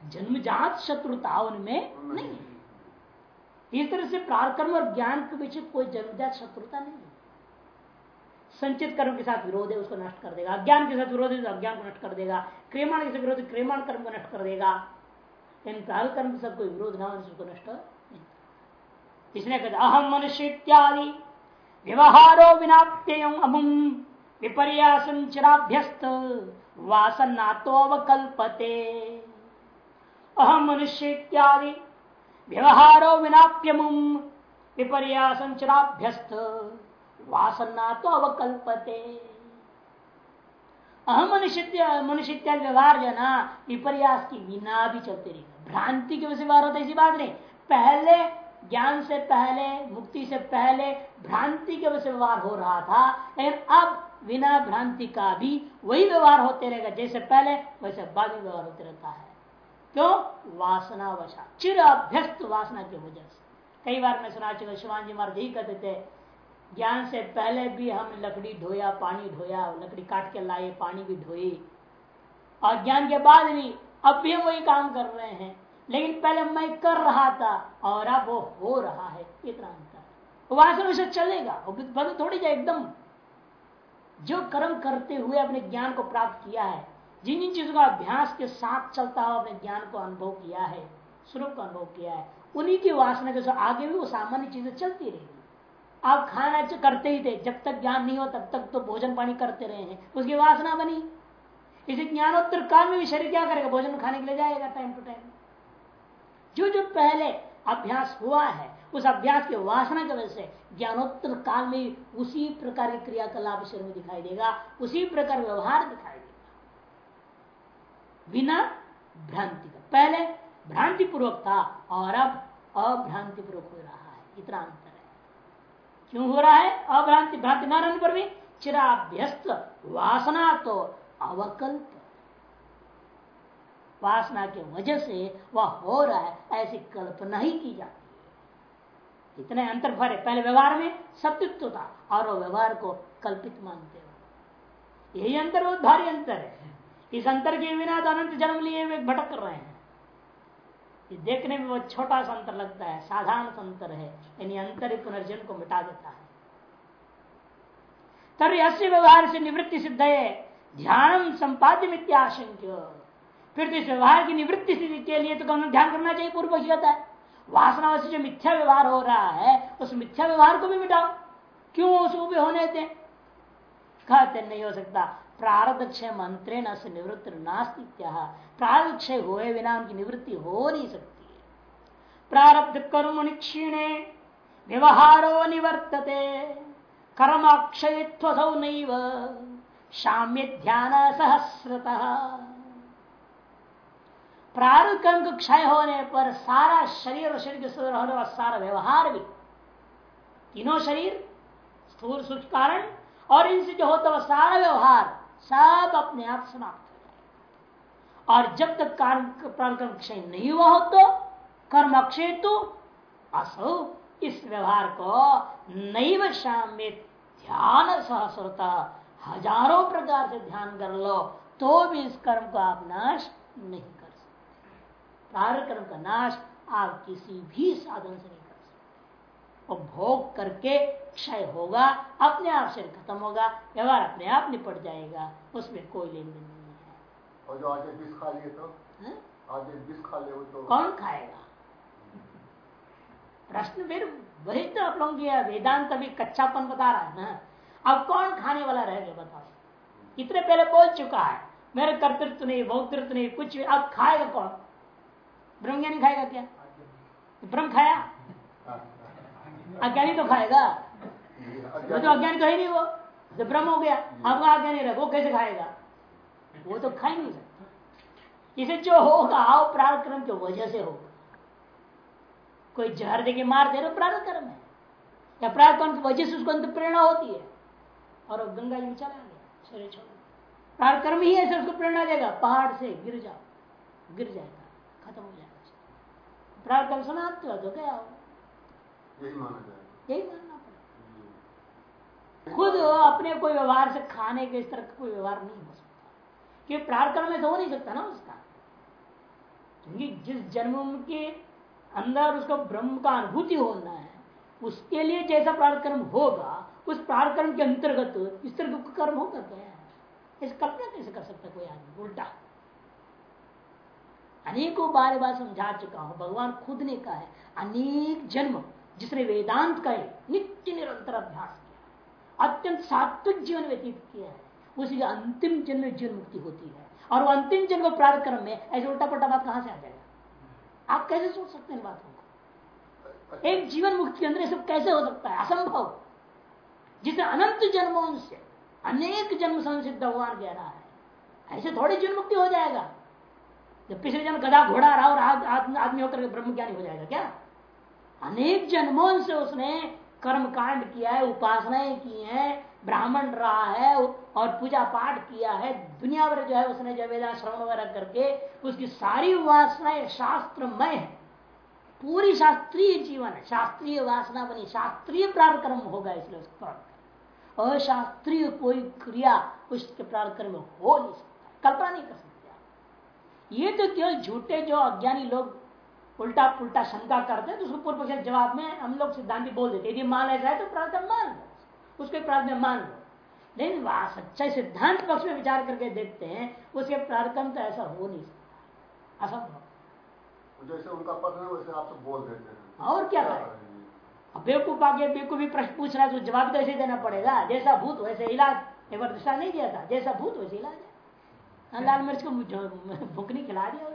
जन्मजात शत्रुता उनमें नहीं। है इस तरह से प्रारकर्म और ज्ञान के पीछे कोई जन्मजात शत्रुता नहीं है। संचित कर्म के साथ विरोध है उसको नष्ट कर देगा। अज्ञान के साथ विरोध है तो अज्ञान को नष्ट कर देगा। क्रियमाण के साथ विरोध क्रियमाण कर्म को नष्ट कर देगा। लेकिन प्रारंभ कर्म के साथ कोई विरोध ना हो उसको नष्ट इसने कहते अहम मनुष्य इत्यादि व्यवहारो विनाप्य अमुम विपर्यासंचराभ्यस्त वासनातोवकल्पते अहम मनुष्य इत्यादि व्यवहारो विनाप्यमुम विपर्यासंचराभ्यस्त वासना तो अवकल्पते अहम मनुष्य मनुष्य इत्यादि व्यवहार जो विपर्यास की बिना भी चलते रहेगा भ्रांति के वजह से व्यवहार होता है ऐसी बात नहीं पहले ज्ञान से पहले, मुक्ति से पहले भ्रांति के वजह से व्यवहार हो रहा था, लेकिन अब बिना भ्रांति का भी वही व्यवहार होते रहेगा। जैसे पहले, वैसे बाद में व्यवहार होते रहता है। क्यों? वासना वशा। चिर अभ्यस्त वासना की वजह से। कई बार मैं सुना चुका शिवान जी महाराज यही कहते थे, ज्ञान से पहले भी हम लकड़ी ढोया पानी ढोया लकड़ी काट के लाए, पानी भी धोए और ज्ञान के बाद भी, अब भी हम वही काम कर रहे हैं। लेकिन पहले मैं कर रहा था और अब वो हो रहा है, इतना अंतर। वासना से चलेगा बदल थोड़ी जाए एकदम। जो कर्म करते हुए अपने ज्ञान को प्राप्त किया है जिन जिन चीज़ों का अभ्यास के साथ चलता हुआ अपने ज्ञान को अनुभव किया है, स्वरूप का अनुभव किया है, उन्हीं की वासना के आगे भी वो सामान्य चीज़ें चलती रहेगी। आप खाना करते ही थे, जब तक ज्ञान नहीं हो, तब तक तो भोजन पानी करते रहे हैं, उसकी वासना बनी। इसे ज्ञानोत्तर काल में भी शरीर क्या करेगा? भोजन खाने के लिए जाएगा टाइम टू टाइम जो जो पहले अभ्यास हुआ है, उस अभ्यास के वासना की वजह से ज्ञानोत्तर काल में उसी प्रकार की क्रियाकलाप शरीर में दिखाई देगा, उसी प्रकार व्यवहार दिखाई देगा। बिना भ्रांति का। पहले भ्रांति पूर्वक था और अब अभ्रांति पूर्वक हो रहा है। इतना अंतर है। क्यों हो रहा है? अभ्रांति, भ्रांति न रहने पर भी चिराभ्यस्त वासना तो अवकल्प वासना के वजह से वह हो रहा है, ऐसी कल्पना ही की जाती इतने अंतर भरे, पहले व्यवहार में सत्युत्व था, और वो व्यवहार को कल्पित मानते हो। यही अंतर बहुत भारी अंतर है। इस अंतर के बिना तो अनंत जन्म लिए वे भटक कर रहे हैं। ये देखने में बहुत छोटा सा अंतर लगता है, साधारण अंतर है, यानी अंतर पुनर्जन्म को मिटा देता है। तभी अस्य व्यवहार से निवृत्ति सिद्ध है। ध्यान संपाद्य मित्याशंक्य फिर तो इस व्यवहार की निवृत्ति स्थिति के लिए तो कम ध्यान करना चाहिए, पूर्व पक्षी होता है। वासना से जो मिथ्या व्यवहार हो रहा है, उस मिथ्या व्यवहार को भी मिटाओ। क्यों उसको भी होने देते कहते नहीं हो सकता। प्रारब्ध क्षय मंत्रे न से निवृत्त नास्ती प्रारब्ध क्षय हुए बिना उनकी निवृत्ति हो नहीं सकती प्रारब्ध कर्म क्षीणे व्यवहारो निवर्तते। कर्म अक्षय नैव। शाम्य ध्यान सहस्रतः। प्रारंभ कर्म का क्षय होने पर सारा शरीर और शरीर के सुधर होने वाला सारा व्यवहार भी। तीनों शरीर, स्थूल सूक्ष्म कारण और इनसे जो होता वह सारा व्यवहार, सब अपने आप समाप्त हो जाए और जब तक कर्म क्षय नहीं हुआ हो तो कर्म अक्षय तो असो। इस व्यवहार को नैव शाम में ध्यान सहसरता हज़ारों प्रकार से ध्यान कर लो तो भी इस कर्म को आप नाश नहीं कर सकते कार्यक्रम का नाश आप किसी भी साधन से नहीं कर सकते। और भोग करके क्षय होगा अपने आप से खत्म होगा व्यवहार अपने आप निपट जाएगा उसमें कोई लेन देन नहीं है। और जो आज विष खा लिए तो? हाँ? आज विष खा ले तो? कौन खाएगा? प्रश्न फिर वही तो आप लोगों की वेदांत अभी कच्चापन बता रहा है ना। अब कौन खाने वाला रह गया बताओ। इतने पहले बोल चुका है मेरे कर्तृत्व नहीं भोक्तृत्व नहीं कुछ भी अब खाएगा कौन? ब्रह्म ज्ञानी खाएगा क्या? ब्रह्म खाया? अज्ञानी तो खाएगा। वो तो अज्ञानी तो है नहीं वो। तो ब्रह्म हो गया। अब अज्ञानी रहे? वो कैसे खाएगा? वो तो खा ही नहीं सकता। इसे जो होगा, आओ प्रार्थ की वजह से होगा। कोई जहर देके मार दे रहे प्रार्थ है या प्रार्थ की वजह से उसको अंत प्रेरणा होती है। और गंगा जी में चला गया शरीर छोड़ प्रार ही ऐसे उसको प्रेरणा देगा। पहाड़ से गिर जाओ। गिर जाएगा। खत्म हो जाएगा। प्रार कर्म समाप्त हो तो क्या हो यही माना जाए यही मानना पड़ेगा खुद अपने कोई व्यवहार से खाने के इस तरह का कोई व्यवहार नहीं हो सकता क्योंकि प्रार कर्म में तो हो नहीं सकता ना उसका क्योंकि जिस जन्म के अंदर उसको ब्रह्म का अनुभूति होना है उसके लिए जैसा प्रार्थ कर्म होगा उस प्रार कर्म के अंतर्गत इस तरह का कर्म होगा क्या इस कल्पना कैसे कर सकता कोई आदमी उल्टा अनेकों बार बार समझा चुका हूँ, भगवान खुद ने कहा है, अनेक जन्म जिसने वेदांत का नित्य निरंतर अभ्यास किया, अत्यंत सात्विक जीवन व्यतीत किया है, उसी का अंतिम जन्म जीवन मुक्ति होती है, और वो अंतिम जन्म प्रार्थ कर्म में ऐसे उल्टा पल्टा बात कहाँ से आ जाएगा? आप कैसे सोच सकते हैं बातों को? एक जीवन मुक्ति अंदर सब कैसे हो सकता है? असंभव। जिसे अनंत जन्मों से अनेक जन्म संसिद्ध भगवान कह रहा है, ऐसे थोड़ी जन्म मुक्ति हो जाएगा। जब पिछले जन्म गदा घोड़ा रहा और आदमी होकर ब्रह्म ज्ञानी हो जाएगा क्या? अनेक जन्मों से उसने कर्म कांड किया है, उपासनाएँ की हैं, ब्राह्मण रहा है और पूजा पाठ किया है। दुनिया भर जो है उसने जो वेदा श्रवण वगैरह करके उसकी सारी वासनाएँ शास्त्रमय है। पूरी शास्त्रीय जीवन है। शास्त्रीय वासना बनी, शास्त्रीय प्रार्थ कर्म होगा इसलिए उसका अशास्त्रीय कोई क्रिया उसके प्रार्थ कर्म हो नहीं सकता। कल्पना नहीं कर सकते। ये तो केवल झूठे जो अज्ञानी लोग उल्टा पुल्टा शंका करते हैं तो उसको पूर्व पक्ष जवाब में हम लोग सिद्धांति बोल देते यदि मान ऐसा है तो प्रार्थना मान लो उसके प्रार्थ में मान लो। लेकिन वह सच्चाई सिद्धांत पक्ष में विचार करके देखते हैं उसके प्रार्थम तो ऐसा हो नहीं सकता। असंभव। जैसे उनका प्रश्न है वैसे आप सब बोल देते हैं। और क्या करें? बेवकूफ़ आगे बेवकूफ़ भी प्रश्न पूछ रहा है तो जवाब तो ऐसे देना पड़ेगा। जैसा भूत वैसे इलाज। एक बार दृष्टा नहीं दिया था जैसा भूत वैसे इलाज। लाल मिर्च को भूख नहीं खिला दिया।